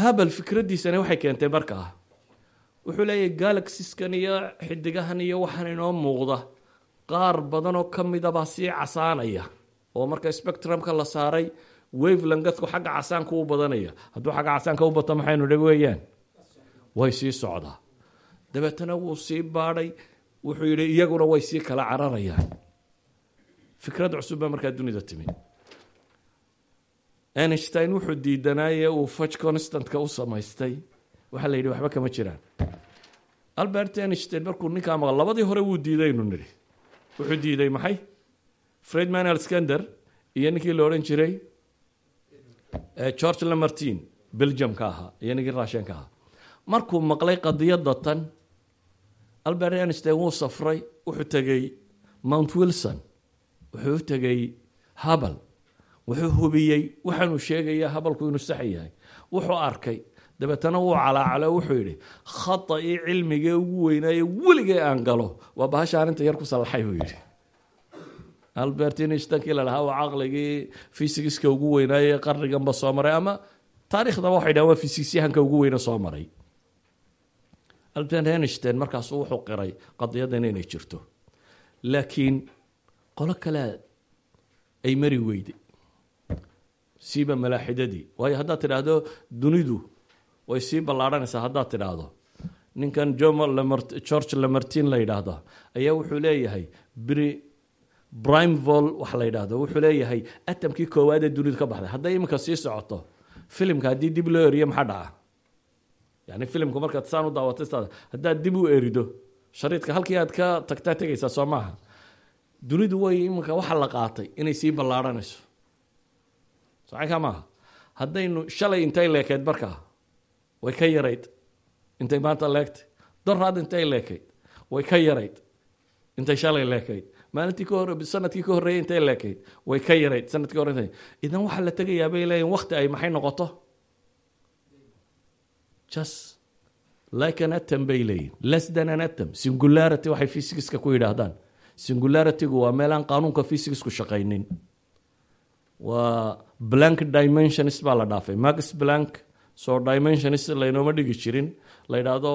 Habal fikraddiisani waxay keentay markaa wuxuu leeyahay galaxiskan iyo xidigahan iyo waxaan inoo muuqda. Qaar badanoo ka midabaa sii casaanaya oo marka spectrumka la saaray wavelangadku xagga casaanka u badanaya. Hadduu xagga casaanka u bato maxaynu dha weeyaan? Way sii socdaa. Dabeetana wuu sii baadhay wuxuu yidhi iyaguna way sii kala cararayaan. Fikrad cusub baa markaa dunida timi. Einstein wuxuu diidanaaye uu fudge constantka u samaystay. Waxaa la yidhi waxba kama jiraan albert einstein markuu ninkaa maqal labadii hore wuu diiday inu nidhi. Wuxuu diiday maxay? Fred manuel skander iyo ninkii la odhan jiray george lamartin belgium ka ahaa iyo ninkii russian ka ahaa. Markuu maqlay qadiyadda tan albert einstein wuu safray wuxuu tegey mount wilson wuxuu u tegey habal wuxuu hubiyey waxaanuu sheegaya habalku inuu sax yahay. Wuxuu arkay dabeetana wuu calaacalo wuxuu yidhi khata ii cilmigee ugu weynaaye weligee aan galo. Waa bahasha arinta yar ku sallaxay buu yidhi. Albert einsteinkii la dhahaa waa caqligii fysigiska ugu weynaaye qarniganba soo maray ama taariikhdaba waxay dhahan waa fysigsyahanka ugu weyne soo albert einstein markaasu wuxuu qiray qadiyadan inay jirto. Laakiin qolo kale ay mari weyday. Siiba malaaxidadii. Waayo haddaad tidhaahdo dunidu way sii ballaadhanaysaa haddaad tidhaahdo. Ninkan george lamartin la yidhaahdo ayaa wuxuu leeyahay bri brimevol wax la yidhaahdo wuxuu leeyahay atamkii koowaad ee dunidu ka baxday. Hadday iminka sii socoto filimka haddii dib loo eriyo maxaa dhaca? Yani filimku markaad saan u daawatay haddaad dib u erido shariidka halkii aad ka tagtaa tegaysaa soo maaha. Dunidu way iminka waxa la qaatay inay sii ballaadhanayso. Socanka maaha? Haddaynu shalay intay leekayd markaa way ka yarayd intay maanta leegtay. Doraad intay leekayd way ka yarayd intay shalay leekayd maalintii sannadkii ka horreeyay intay leekayd way ka yarayd sannadkii hore idan waxaa la tegayaa bay leeyihiin wakti ay maxay noqoto? Just like an atom bay leeyihiin less than an atom. Singularity waxay physicska ku yidhaahdaan. Singularitygu waa meelaan qaanuunka physicsku shaqaynin. Waa blank dimensions baa la dhaafay. Max blank soo dimensions laynooma dhigi jirin la yidhaahdo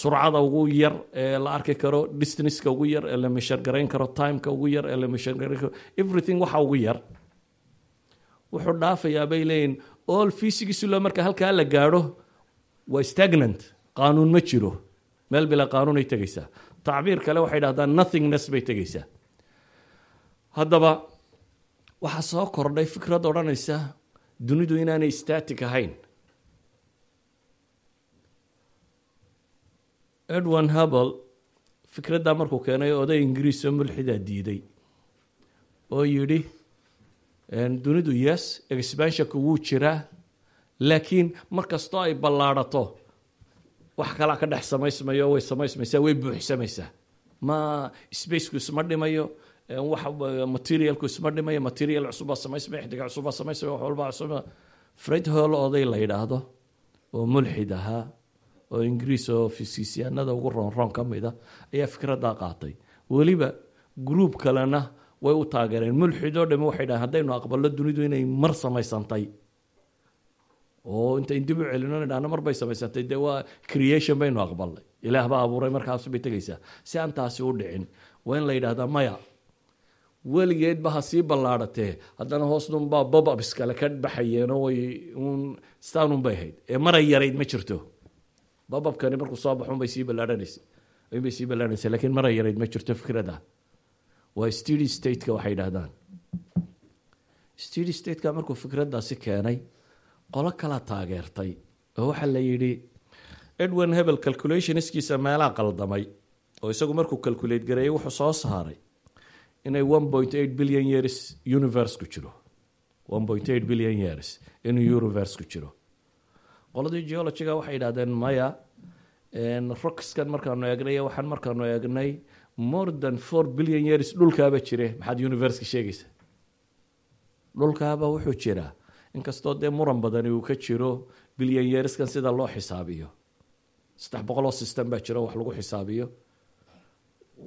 surcada ugu yar ee la arki karo distanceka ugu yar ee la meshar garayn karo timeka ugu yar ee la meshar garayn karo everything waxa ugu yar. Wuxuu dhaafayaa bay leeyihiin all loo marka halkaa la gaadho waa stagnant qaanuun ma jiro. Meel bilaa qaanuunay tegaysaa tacbiir kale waxay dhahdaan nothingness bay tegaysaa haddaba waxaa soo kordhay fikrad odhanaysa dunidu inaanay static ahayn. Edwin hubble fikraddaa markuu keenay oday ingiriis oo mulxidaa diiday oo yidhi dunidu yes expansionka wuu jiraa laakiin mar kastoo ay ballaadhato wax kalaa ka dhex samaysmayo way samaysmaysaa way buuxsamaysaa ma spaceku isma dhimayo materialku isma dhimayo material cusubbaa samaysmaya xidiga cusubbaa samaysmaya wax walbaa cusub fred hall oday la yidhaahdo oo mulxid ahaa oo ingiriis oo fisisyaanada ugu roonroon ka mid a ayaa fikraddaa qaatay weliba gruub kalena way u taageereen mulxid oo dhami waxay dhahen haddaynu aqbalno dunidu inay mar samaysantay oo intayn dib u celino dhahno mar bay samaysantay dee waa creation baynu aqbalnay ilaah baa abuuray markaas bay tegaysaa si aan taasi u dhicin waa in la yidhahdaa maya weligeedba ha sii ballaadhatee. Haddana hoosdunbaa bobabs kale ka baxayeenoo way un stanun bay ahayd. Ee maray yarayd ma jirto. Bobabkani markuu soo baxun bay sii ballaadhanaysa bay sii ballaadhanaysa lakiin maray yarayd ma jirto fikrada. Waa stedy stateka waxay yidhahdaan stedy stateka markuu fikraddaasi keenay qolo kala taageertay oo waxaa la yidhi edwin hebel calculationskiisa meelaa qaldamay oo isagu markuu calculate gareeyey wuxuu soo saaray inay billion years universe ku jiro. billion years inuu universe ku jiro. Qoladii geologyga waxay yidhahdeen maya rockskan markaanu eegnay waxaan markaanu eegnay more than four billion years dhulkaaba jire. Maxaad universka sheegaysa? Dhulkaaba wuxuu jiraa inkastoo dee muran badani uu ka jiro bilyan yeeriskan sida loo xisaabiyo. Saddex boqoloo system baa jiro wax lagu xisaabiyo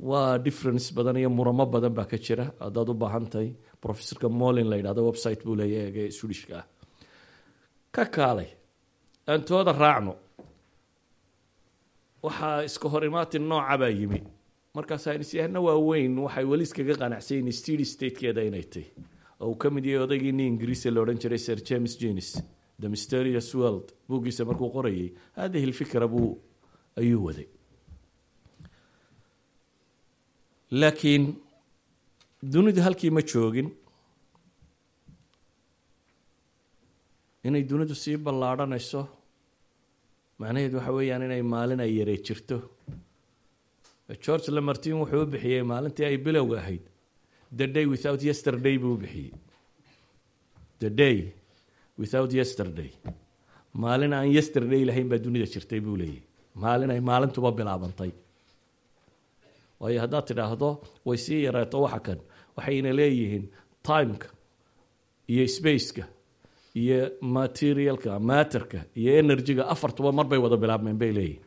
waa difference badan iyo muramo badan baa ka jira. Haddaad u baahan tahay professorka molin la yidhahdo website buu leeyahay ee swedishka. Ah ka kaalay antooda raacno. Waxaa iska hor imaatin nooca baa yimi. Markaa saynisyahana waaweyn waxay weli iskaga qanacsayin stedy statekeeda inay tahy oo uu ka mid yahay odaygii nin ingiriisa la odhan jiray sir james jenis the mysterious world buuggiisa markuu qorayay hadihi lfikra buu ayuu waday laakiin dunidu halkii ma joogin. Inay dunidu sii ballaadhanayso macnaheedu waxa weeyaan inay maalin ay yaree jirto. George lamartin wuxuu u bixiyey maalintii ay bilowga ahayd. The day without yesterday buu u bixiyey. The day without yesterday. Maalin aan yesterday lahayn baa dunida jirtay buu leeyahy maalin ay maalintuba bilaabantay waayo haddaad tidhaahdo way sii yareeto waxa kan. Waxayna leeyihiin timeka iyo spaceka iyo materialka matterka iyo energyga. Afartuba mar bay wada bilaabmeen bay leeyihiin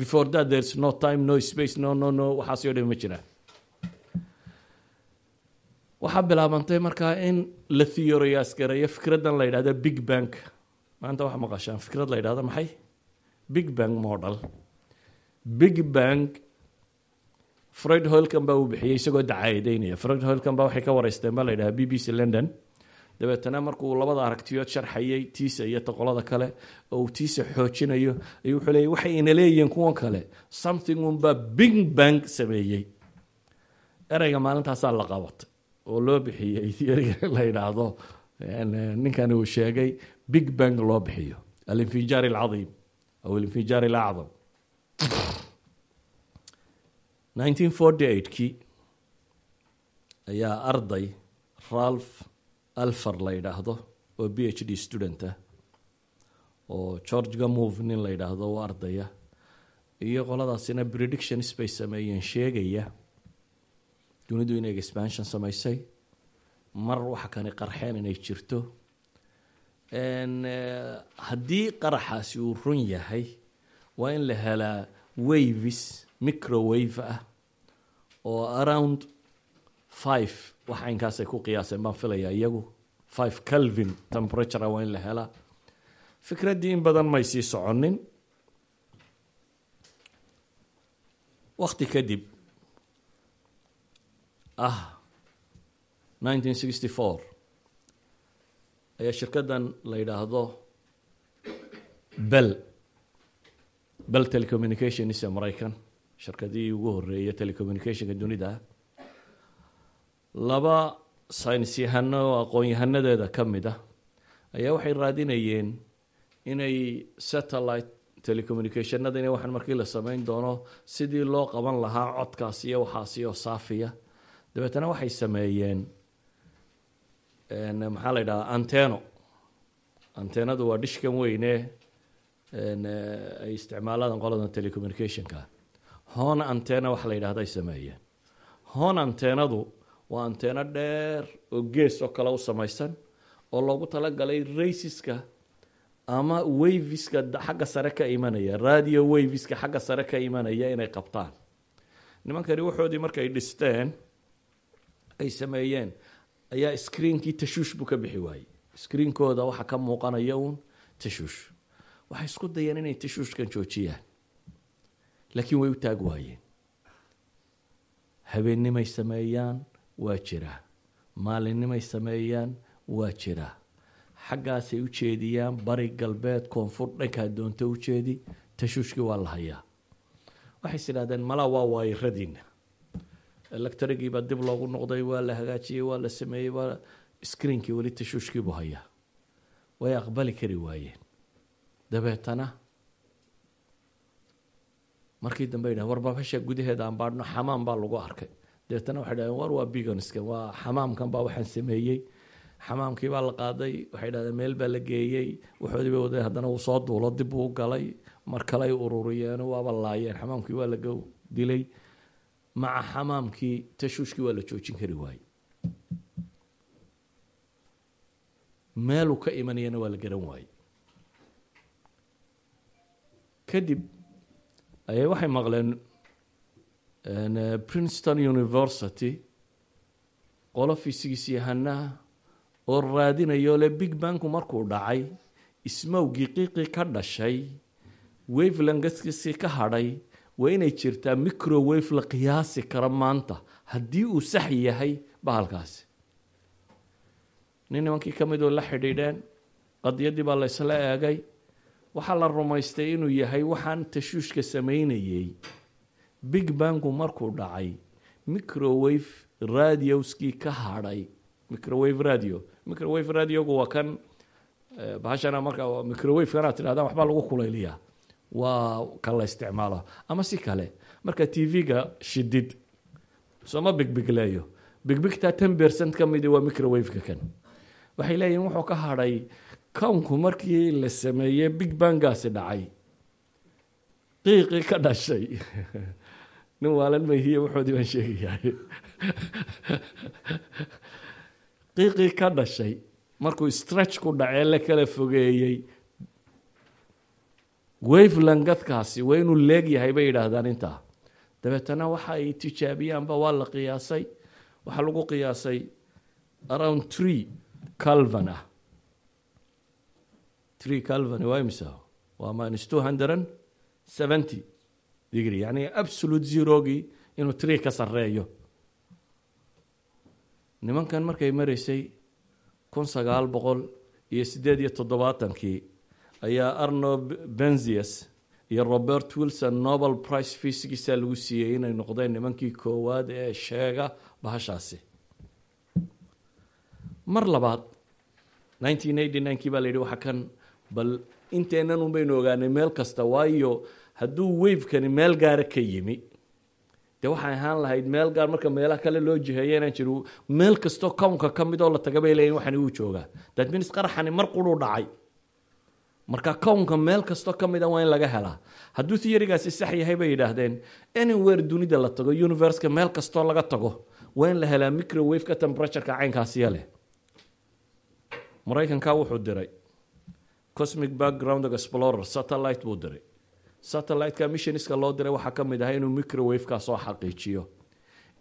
before that there's no time no space no no no waxaasi o dhan ma jiraan. Waxaa bilaabantay markaa in la theoryas gareeyo fikraddan la yidhahda big bank maanta waxa maqashaan fikrad la yidhahda maxay? Big bank model. Big bank freud holkan baa uu bixiyey isagoo dacaayadeynaya freud holkan baa waxay ka wareysteen baa la yidhaha b c london. Dabeetana markuu labada aragtiyood sharxayay tiisa iyo toqolada kale oo tiisa xoojinayo ayuu wuxuu leeyay waxay ina leeyihiin kuwan kale. Something unbaa big bank sameeyey. Ereyga maalintaasaa la qabatay oo loo bixiyey theoryga la yidhaahdo. Ninkan uu sheegay big bank loo bixiyo. Alinfijaar alcadiim. Aw alinfijaar alacdam 1948kii ayaa arday ralph alfar la yidhaahdo oo b h d student ah oo george gamove nin la yidhaahdo u ardaya. Iyo qoladaasina predictions bay sameeyeen sheegaya. Dunidu inay expansion samaysay. Mar waxa kani qarxeen inay jirto. Haddii qaraxaasi uu run yahay waa in la helaa waves microwave ah oo around five waxa inkaasay ku qiyaaseen baan filaya iyagu five calvin temperature waa in la helaa. Fikraddii in badan may sii soconin. Wakti kadib ah nineteen sixty four ayaa shirkaddan la yidhaahdo bell. Bell telecommunications ee maraykan shirkadihii ugu horeeyay telecommunicationka dunida laba saynis yahano oo aqoon-yahanadeeda ka mid ah ayaa waxay raadinayeen inay satellite telecommunicationada in waxaan markii la sameyn doono sidii loo qaban lahaa codkaas iyo waxaasi oo saafiya dabeetana waxay sameeyeen maxaa la yidhahdaa anteno antenadu waa dhishkan weyne ay isticmaaladan qoladan telecommunicationka hon antena waxa la yidhahda ay sameeyeen hon antenadu waa anteno dheer oo gees oo kale u samaysan oo loogu talagalay raysiska ama waviska xagga sare ka imanaya radio waviska xagga sare ka imanaya inay qabtaan. Nimankani waxoodii markay dhisteen ay sameeyeen ayaa screenkii tashuush buu ka bixi waayey. Screenkooda waxa ka muuqanaya uun tashuush waxay isku dayeen inay tashuushkan joojiyaan laakiin way u taag waayeen. Habeennimay sameeyaan waa jiraa maalinimay sameeyaan waa jiraa xaggaasay u jeediyaan bari galbeed koonfur dhankaa doonto u jeedi tashuushkii waa la hayaa. Waxay is idhahdeen malaa waa waayiradiina electrigiibaa dib loogu noqday waa la hagaajiyey waa la sameeyey waa screenkii weli tashuushkiibuu hayaa. Way aqbali kari waayeen. Dabeetana markii dambe yidhahen war babasha gudaheeda aan baadhno xamaam baa lagu arkay. Dabeetana waxay dhahdeen war waa bigonskan waa xamaamkan baa waxaan sameeyey. Xamaamkii baa la qaaday waxay dhahdeen meel baa la geeyey. Waxoodii bay wadeen haddana uu soo duulo dib uu galay. Mar kale ay ururiyeen waaba laayeen. Xamaamkii waa laga dilay. Maca xamaamkii tashuushkii waa la joojin kari waayey. Meeluu ka imanayana waa la garan waayey. Kadib waxay maqleen princeton university qolo fisigis yahanaha oo raadinayo le big banku markuu dhacay ismowgii qiiqii ka dhashay wavelangaskisii ka hadhay waa inay jirtaa microwave la qiyaasi karo maanta haddii uu sax yahay bahalkaasi nin nimankii ka midoo la xidhiidheen qadiyaddii baa la ysla eegay waxaa la rumaystay inuu yahay waxaan tashuushka samaynayey big banku markuu dhacay microwave radiowskii ka hadhay. Microwave radio. Microwave radiogu waa kan bahashana marka microwavekana tidhahdaan waxbaa lagu kulayliyaa waa kan la isticmaalo. Ama si kale marka t v-ga shidid sooma bigbigleeyo bigbigtaa ten percent ka midi waa microwaveka kan. Waxay leeyihiin wuxuu ka hadhay kownku markii la sameeyey big bangaasi dhacay. Qiiqii ka dhashay. Nin waalan mayhiye wuxoodii baan sheegayaa. Qiiqii ka dhashay. Markuu stretch ku dhacee la kala fogeeyey wavelangadkaasi waa inuu leeg yahay bay yidhaahdaan intaa dabeetana waxa ay tijaabiyaanba waa la qiyaasay. Waxaa lagu qiyaasay around tree calvan ah tree calvan waa imisa waa minus two hundred seventy degree. Yani absolute zerogii inuu tree ka sarreeyo nimankan markay maraysay kun sagaal boqol iyo siddeed iyo toddobaatankii ayaa arno benzius iyo robert wilson nobel price fiisigiisaa lagu siiyey inay noqdeen nimankii koowaad ee sheega bahashaasi. Mar labaad nineteen eighty ninekii baa la yidhi waxa kan bal inteennan un baynu ogaanay meel kasta waayo hadduu wavekani meel gaara ka yimi. Dee waxay ahaan lahayd meel gaar marka meelaha kale loo jiheeya inaan jiro meel kastoo kownka ka mid oo la taga bay leeyihiin waxani uu joogaa. Means qaraxani mar dhacay. Marka kownka meel kastoo ka mida waa in laga helaa. Hadduu theorygaasi sax yahay bay yidhaahdeen anywhere dunida la tago universka meel kastoo laga tago waa in la helaa microwaveka temperatureka caynkaasiya leh maraykanka wuxuu diray cosmic background explorer satellite buu diray. Satelliteka missioniska loo diray waxaa ka mid ahaa inuu microwaveka soo xaqiijiyo.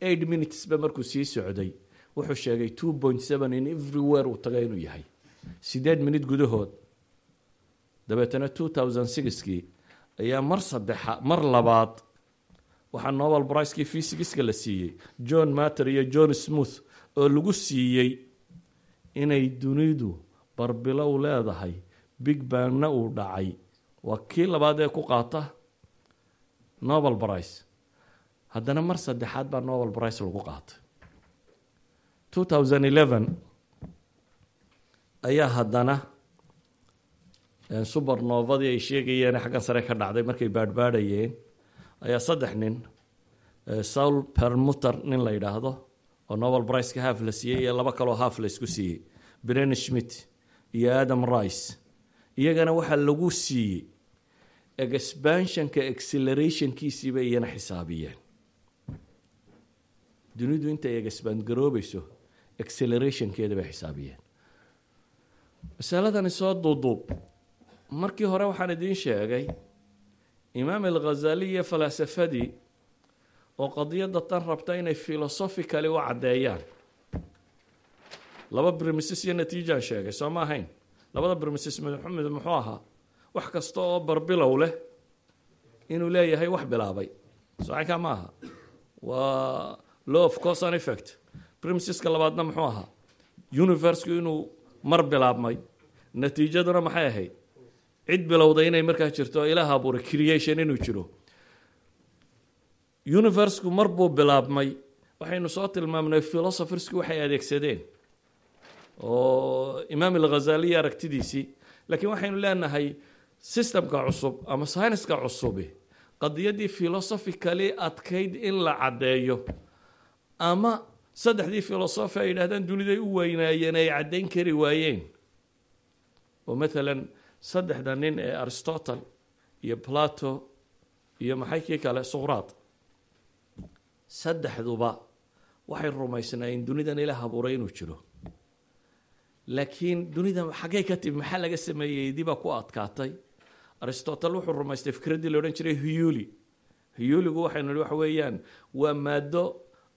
Eight minutesba markuu sii socday wuxuu sheegay two point seven in everywhere uu taga inuu yahay. Sideed minut gudahood dabeetana two thousand sixkii ayaa mar saddexa mar labaad waxaa nobel bricekii fysigiska la siiyey john matter iyo john smooth oo lagu siiyey inay dunidu barbilow leedahay big bangna uu dhacay. Waa kii labaad ee ku qaata nobel brice haddana mar saddexaad baa nobel brice lagu qaatay. two thousand eleven ayaa haddana supernovadii ay sheegayeen xaggan sare ka dhacday markay baadhbaadhayeen ayaa saddex nin saul permuter nin la yidhaahdo oo nobel briceka haaf la siiyey iyo laba kaloo haaf la isku siiyey. Bren schmidt iyo adam rice iyagana waxaa lagu siiyey expansionka accelerationkiisii bay iyana xisaabiyeen. Dunidu intay expand garoobayso accelerationkeeda bay xisaabiyeen. Masaladani soo duuduub. Markii hore waxaan idiin sheegay imaam alghazali iyo falaasafadii oo qadiyadda tan rabta inay philosophically u caddeeyaan. Laba brimises iyo natiijaan sheegay soo ma ahayn labada brimises maxamed muxuu ahaa wax kasta oo barbilow leh inuu leeyahay wax bilaabay. Socankaa ma aha. Waa law of cause and effect. Brimiseska labaadna muxuu ahaa universku inuu mar bilaabmay natiijaduna maxay ahayd? Cid bilowday inay markaa jirto ilaah abuuray creation inuu jiro. Universku mar buu bilaabmay. Waxaynu soo tilmaamnay philosophersku waxay adeegsadeen oo imaam alghazaliya aragtidiisii laakiin waxaynu leenahay systemka cusub ama syniska cusubi qadiyaddii philosophically adkayd in la caddeeyo ama saddexdii philosophy ay yidhahdaan duniday u weynaayeen ay caddayn kari waayeen. Oo maalan saddexda nin ee aristotle iyo plato iyo maxay kii kale? Suqraad saddexduba waxay rumaysnaayeen dunidan ilaah abuuray inuu jiro laakiin dunida xaggay ka timi maxaa laga sameeyey? Dibaa ku adkaatay. Aristotle wuxuu rumaystay fikraddii la odhan jiray huyuli. Huyuligu waxaynu nihi waxa weeyaan waa maado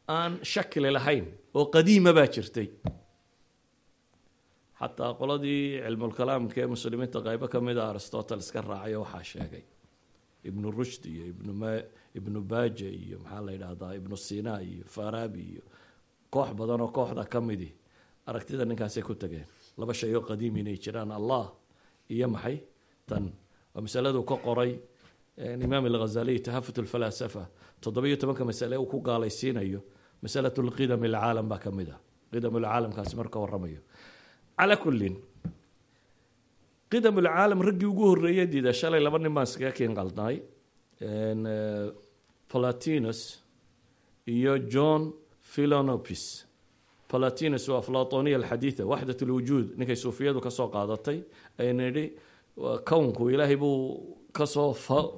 aan shakli lahayn oo qadiima baa jirtay. Xataa qoladii cilmulkalaamka ee muslimiinta qaybo ka mid a aristotle iska raacayo waxaa sheegay. Ibnu rushd iyo ibnu m ibnu baje iyo maxaa la yidhaahdaa ibnu sina iyo farabi iyo koox badan oo kooxda ka midi aragtida ninkaasay ku tageen. Laba shay oo qadiim inay jiraan allah iyo maxay? Tan. Waa masaladu ka qoray imaam alghazaliy tahafut lfalaasafa toddoba iyo tobanka masale uu ku gaalaysiinayo masalatu lqidam alcaalam baa ka mid ah. Qidam lcaalamkaasi marka waramayo calaa kullin qidam ulcaalam raggii ugu horreeyay diida shalay laba nin baan iskaga keen qaldnay. Palatinus iyo john philonopis palatinus waa aflatoniya alxadiida waxdat lwujuud ninkay suufiyadu ka soo qaadatay ay nidhi kownku ilaahay buu ka soo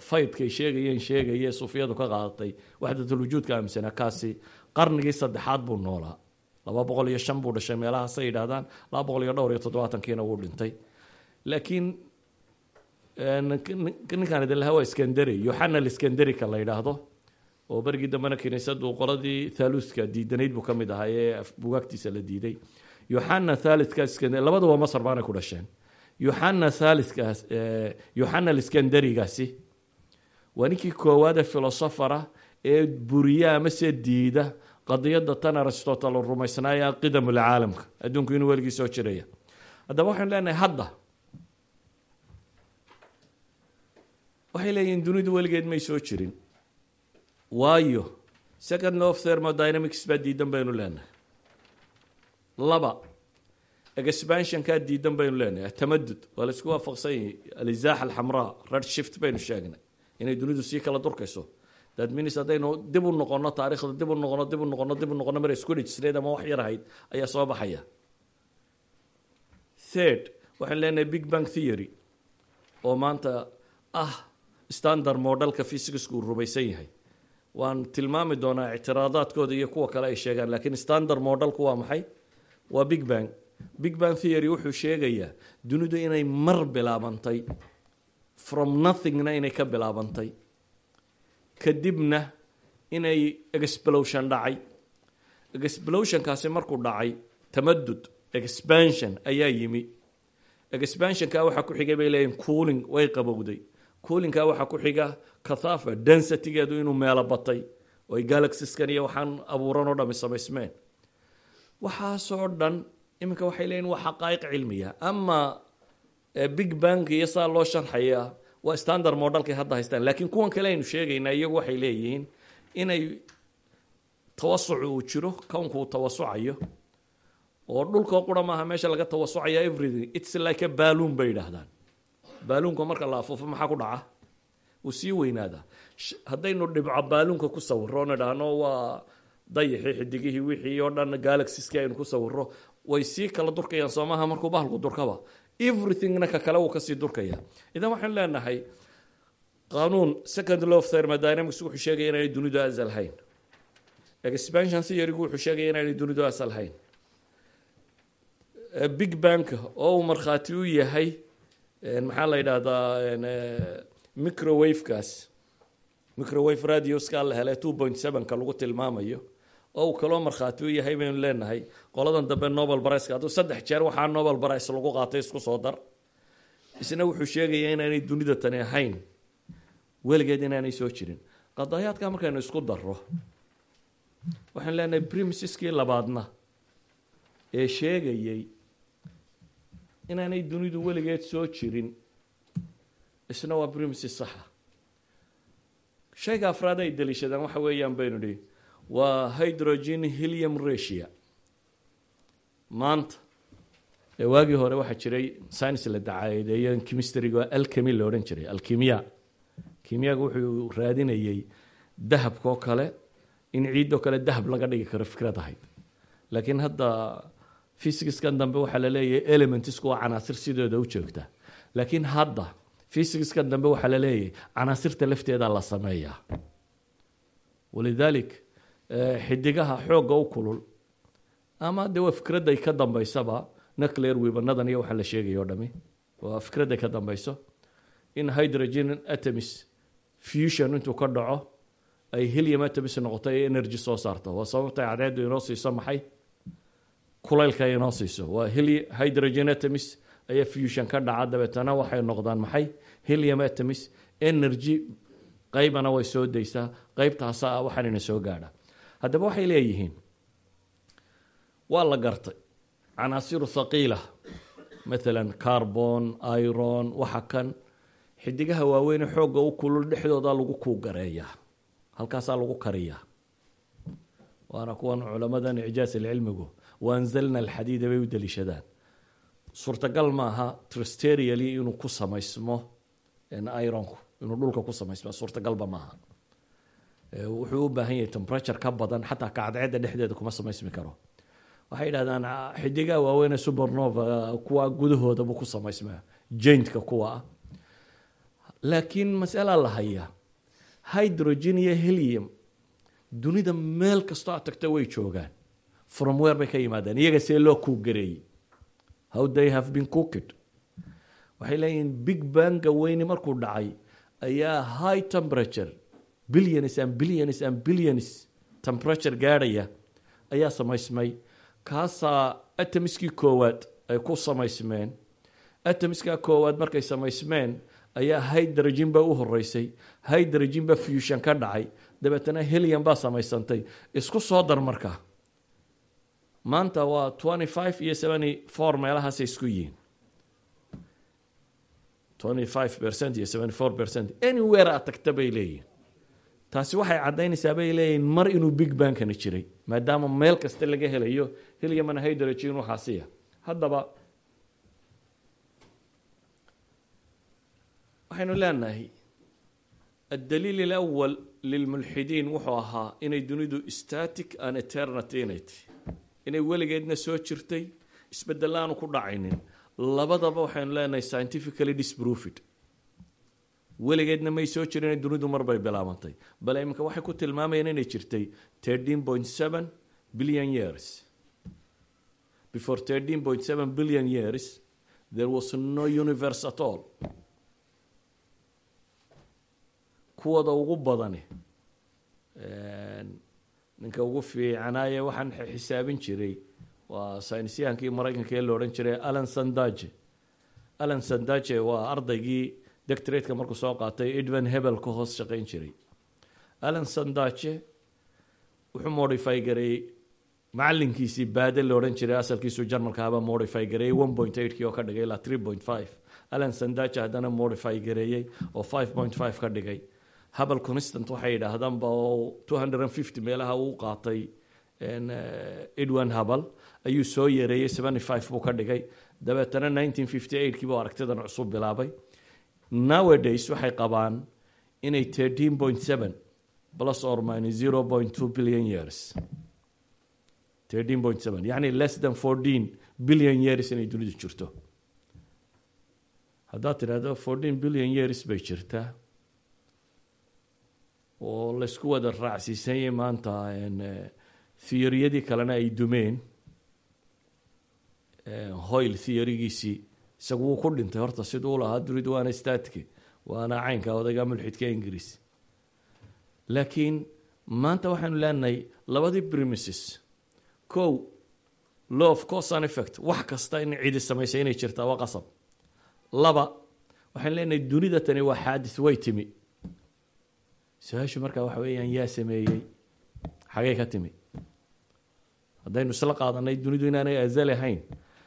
faydkay sheegayeen sheegaye suufiyadu ka qaadatay waxdatulwujuudka aaminsanaa kaasi qarnigii saddexaad buu noolaa. Laba boqol iyo shan buu dhashay meelahaasay yidhahdaan laba boqol iyo dhowr iyo toddobaatankiina wuu dhintay. Laakiin ninkaan idin lahaa waa skanderi yoxana liskanderika la yidhaahdo oo berigii dambena kiniisadu qoladii thaluska diidanayd buu ka mid ahaa ee bugaagtiisa la diiday. Yoxana thalithka iskanderi labaduba masar baanay ku dhasheen. Yoxana thalithkaas yoxana liskanderigaasi waa ninkii koowaade filosofara ee buriya ama se diida qadiyada tan aristotle rumaysnaaya qidam lcaalamka adduunku inuu weligii soo jiraya. Haddaba waxaynu leenahay hadda waxay leeyihiin dunidu weligeed may soo jirin waayo second law of thermodynamics baa diidan baynu leenahay. Laba expansionkaa diidan baynu leenahay. Atamadud waa la isku waafaqsan yahay. Alizaax alxamraa red shift baynu sheegnay. Inay dunidu sii kala durkayso. That means haddaynu dib u noqono taarikhda dib u noqono dib u noqono dib u noqono mar isku dhijisneed ama wax yar ahayd ayaa soo baxaya. Third waxaan leenahay big bang theory oo maanta ah standard modelka physicska uu rumaysan yahay waan tilmaami doonaa ictiraadaadkooda iyo kuwa kale ay sheegaan laakiin standard modelku waa maxay? Waa big bang. Big bang theory wuxuu sheegayaa dunidu inay mar bilaabantay from nothingna inay ka bilaabantay. Kadibna inay explosion dhacay. Explosionkaasi markuu dhacay tamadud expansion ayaa yimi. Expansionka waxaa ku xigay bay leeyihiin cooling way qabowday coolinka waxaa ku xiga kathafa densitygeedu inuu meelo batay oo ay galaxiskan iyo waxaan abuuran oo dhami samaysmeen. Waxaasoo dhan iminka waxay leeyihiin waa xaqaa'iq cilmiya ama big bank iyo saa loo sharxaya waa standard modelkay hadda haystaan. Laakiin kuwan kale aynu sheegaynaa iyagu waxay leeyihiin inay tawasuc uu jiro kownku uu tawasucayo oo dhulkoo qura maaha meesha laga tawasucaya everything. Its like a balloon bay yidhaahdaan baaluunka marka la afuufo maxaa ku dhaca? Wuu sii weynaadaa. Haddaynu dhibco baaluunka ku sawiro on idhaahno waa dayaxii xidigihii wixii oo dhan galaxiski aynu ku sawiro way sii kala durkayaan soomaha markuu bahalku durkaba. Everythingna ka kale wuu ka sii durkaya. Idan waxaynu leenahay qanuun second law of thermodynamics wuxuu sheegaya inaanay dunidu asal hayn. Expansion theorygu wuxuu sheegaya inaanay dunidu asal hayn. Big bank oo uu markhaati u yahay maxaa la yidhaahdaa microwavekaas. Microwave radioska la helay two point sevenka lagu tilmaamayo. Oo uu kaloo markhaati u yahay baynu leenahay qoladan dambe nobel briceka hadduu saddex jeer waxaa nobel brice lagu qaatay isku soo dar. Isna wuxuu sheegayaa inaanay dunida tani ahayn. Weligeed inaanay soo jirin. Qadaayaadka markaynu isku darro waxaan leenahay primisiskii labaadna ee sheegayay inaanay dunidu weligeed soo jirin. Isna waa primisi saxa shayga afraad ay daliishadaan waxa weeyaan baynu nihi waa hydrogen helium ratia maanta ee waagii hore waxaa jiray science la dacaadeeyo chemistryga alchemy la odhan jiray alkimiya kimiyaga wuxuu raadinayay dahabkoo kale in ciidoo kale dahab laga dhigi karo fikrad ahayd. Laakiin hadda fysicskan dambe waxaa la leeyahay elementsku waa canaasir sidooda u joogta. Laakiin hadda fysicskan dambe waxaa la leeyahay canaasirta lafteeda la sameeyaa. Walidaalik xidigaha xoogga u kulul ama de waa fikradday ka dambeysaba nuclear wibanadan iyo waxaa la sheegaya o dhami. Waa fikradday ka dambeyso in hydrogen atoms fusion intuu ka dhaco ay helium atoms noqoto ay energy soo saarto. Waa sababtay cadceeddu inoo siiso maxay kulaylka inoo siiso. Waa hydrogen atoms ayaa fusion ka dhaca dabeetana waxay noqdaan maxay? Helium atoms energy qaybana way soo daysaa. Qaybtaasa waxaanina soo gaadha haddaba waxay leeyihiin waa la gartay. Canaasiru thaqiila maalan carbon iron waxa kan. Xidigaha waaweyne xoogga u kulul dhexdooda lagu kuugareeyaa halkaasaa lagu kariyaa. Waana kuwan culamadan ijaas alcilmigu waanzalna alxadiida bay u daliishadaan suurtagal maaha tristerially inuu ku samaysmo ironku inuu dhulka ku samaysmo suurtagalba maaha wuxuu u baahan yahay temperature ka badan xataa kacadceedda dhexdeeda kuma samaysmi karo waxay yidhahdaan xidigaa waaweyn ee supernova kuwa gudahooda buu ku samaysmaa jaintka kuwa ah laakiin masala la hayaa hydrogen iyo helium dunida meel kastoo aad tagto way joogaan from where bay ka yimaadeen? Iyaga see loo kuugareeyey how they have been cooked. Waxay leeyihiin big banga weyni markuu dhacay ayaa high temperature billions and billions and billions temperature gaadhaya ayaa samaysmay. Kaasaa atomiskii koowaad ay ku samaysmeen. Atomiskaa koowaad markay samaysmeen ayaa hydrogen ba u horeysay hydrogen ba fusion ka dhacay. Dabeetana helium baa samaysantay. Isku soo dar markaa maanta waa twenty five iyo seventy four meelahaasay isku yihiin. twenty five percent iyo seventy four percent. Anywhere aad bay leeyihiin taasi waxay caddaynaysaa bay leeyihiin mar inuu big bankani jiray maadaama meel kasta laga helayo heliumana hydrogen waxaasiya haddaba waxaynu leenahay addaliil alawal lilmulxidiin wuxuu ahaa inay dunidu static and eternity inay tahy inay weligeedna soo jirtay isbedelaanu ku dhacaynin. Labadaba waxaynu leenahay scientifically disproofed. Weligeedna may soo jirin dunidu marbay bilaabantay. Bale iminka waxay ku tilmaamayeen inay jirtay thirteen point seven billion years. Before thirteen point seven billion years there was no universe at all. Kuwada ugu badani ninka ugu fiicanaaye waxaan xisaabin jiray. Waa saynisyahankii maraykanka ee la odhan jiray alan sandaje. Alan sandaje waa ardaygii doctorateka markuu soo qaatay edvan hebel ka hoos shaqayn jiray. Alan sandaje wuxuu modify gareeyey macalinkiisii baade la odhan jiray asalkiisu jarmalka modify gareeyey one point eight oo ka dhigay ilaa three point five. Alan sandaje haddana modify gareeyey oo five point five ka dhigay habal constant waxay yidhaahdaanba meelaha uu qaatay edwan habal ayuu soo yareeyey buu ka dhigay. Dabeetana nineteen fifty eight kii buu aragtidan cusub bilaabay. Nowadays waxay qabaan inay billion years. yacni less than billion years inay dunidu jirto. Haddaad tidhahdo billion years bay jirtaa oo laysku wada raacsiisanyay maanta theoriyadii kalena ay dumeen. Hoyl theorygiisii isagu wuu ku dhintay horta siduu lahaa dunidu waana statki waana caynka odayga mulxidka ingiriis. Laakiin maanta waxaynu leenahay labadii premises kow course and effect wax kasta in cidi samaysay inay jirtaa waa qasab. Laba waxaynu leenahay dunida tani waa xaadis way timi su'aashu markaa waxa weeyaan yaa sameeyey. Xagay ka timi. Haddaynu isla qaadanay dunidu inaanay azal ahayn.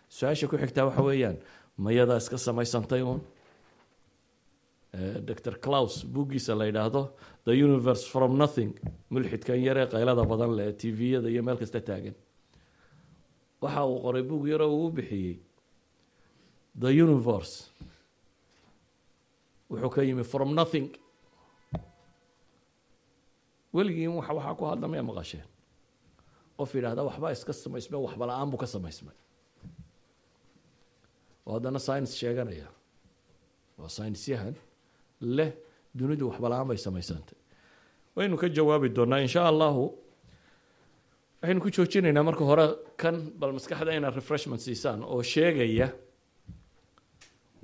Su'aasha ku xigtaa waxa weeyaan mayadaa iska samaysantay uun. Dr claus buggiisa la yidhaahdo the universe from nothing. Mulxidkan yaree qaylada badan leh t v-yada iyo meel kasta taagan. Waxa uu qoray bug yaroo uu bixiyey. The universe. Wuxuu ka yimi from nothing weligiin wax waxaa ku hadla maya maqasheen qof yidhahda waxbaa iska samaysmay waxba la'aan buu ka samaysmay. Oo haddana science sheeganaya. Waa science yahan leh dunidu waxba la'aan bay samaysantay. Waynu ka jawaabi doonaa insha allahu waxaynu ku joojinaynaa marka hore kan bal maskaxda inaad refreshment siisaan oo sheegaya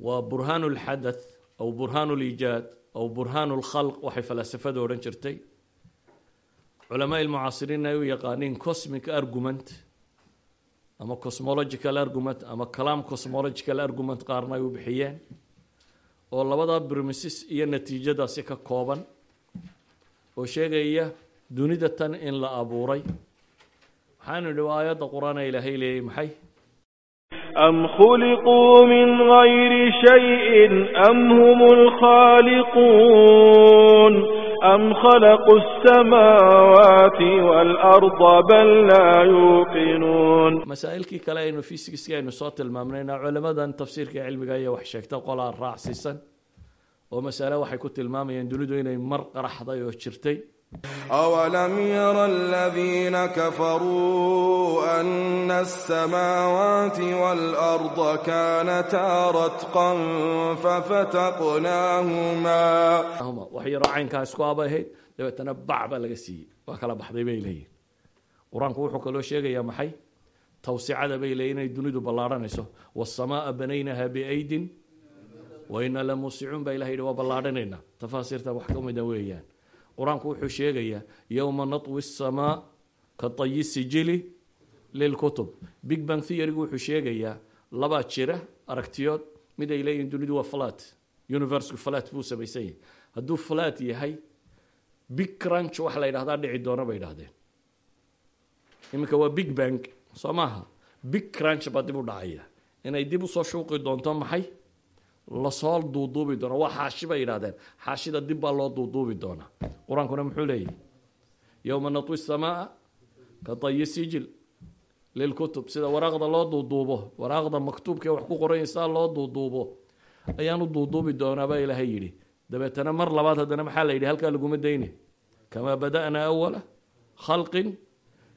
waa burhaan lxadath aw burhaan liijaad aw burhaan lkhalq waxay falaasafada odhan jirtay culamaa ilmucaasiriin ay u yaqaaniin cosmic argument ama cosmological argument ama calaam cosmological argument qaarna ay u bixiyeen oo labadaa brimises iyo natiijadaasi ka kooban oo sheegaya dunida tan in la abuuray. Waxaanu idhi waa aayadda qur'aana ee ilaahay leeyay maxay? Am khuliquu min gayri shayin am hum lkhaaliquun أم خلقوا السماوات والأرض بل لا يوقنون masaa'ilkii kale aynu fysikiskii aynu soo tilmaamnayna culimmadan tafsiirka cilmiga iyo wax sheegta qolaa raacsiisan oo masale waxay ku tilmaamayaan dunidu inay mar qaraxday oo jirtay أولم ير الذين كفروا أن السماوات والأرض كانتا رتقا ففتقناهما huma wax yaroo caynkaa isku abay ahayd dabeetana bac baa laga siiyey waa kala baxday bay leeyihin qur-aanku wuxuu kaloo sheegayaa maxay tawsicada bay leeyihin inay dunidu ballaadhanayso waasamaaa banaynaha biaydin wa ina la muusicuun baa ilaha yidhi waa ballaadhanaynaa tafaasiirta wax ka mida weeyaan qur'aanku wuxuu sheegayaa yowma natwi asamaa ka tayi sijili lilkutub big bang theorygu wuxuu sheegayaa labaa jira aragtiyood mid ay leeyihiin dunidu waa flat universku flat buu samaysan yahay hadduu flat yahay big crunch waxa la yidhahdaa dhici doona bay idhahdeen iminka waa big bang soo maaha. Big crunch baa dib u dhacaya inay dib u soo shuuqi doonto maxay la soo duuduubi doona waa xaashi bay yidhahdeen xaashida dib baa loo duuduubi doonaa qur'aankuna muxuu leeyahy yowma natwi samaa ka tayi sijil lilkutub sida waraaqda loo duuduubo waraaqda maktuubkae wax ku qoranysaa loo duuduubo ayaanu duuduubi doonaa baa ilaahay yidhi. Dabeetana mar labaad haddana maxaa la yidhi? Halkaa laguma dayne. Kamaa bada'naa awala khalqin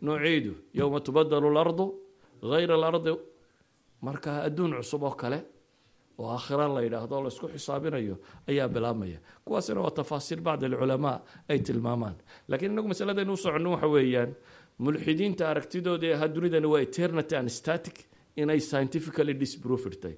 nuciidu yowma tubadalu lardu hayra alardi. Marka adduun cusub oo kale oo aakhira la yidhaahdo la isku xisaabinayo ayaa bilaabmaya. Kuwaasina waa tafaasiir bacd alculamaa ay tilmaamaan. Lakiin inagu masaladaynu u soconno waxa weeyaan mulxidiinta aragtidooda ahaa dunidani waa eternity and static inay scientifically disproofirtay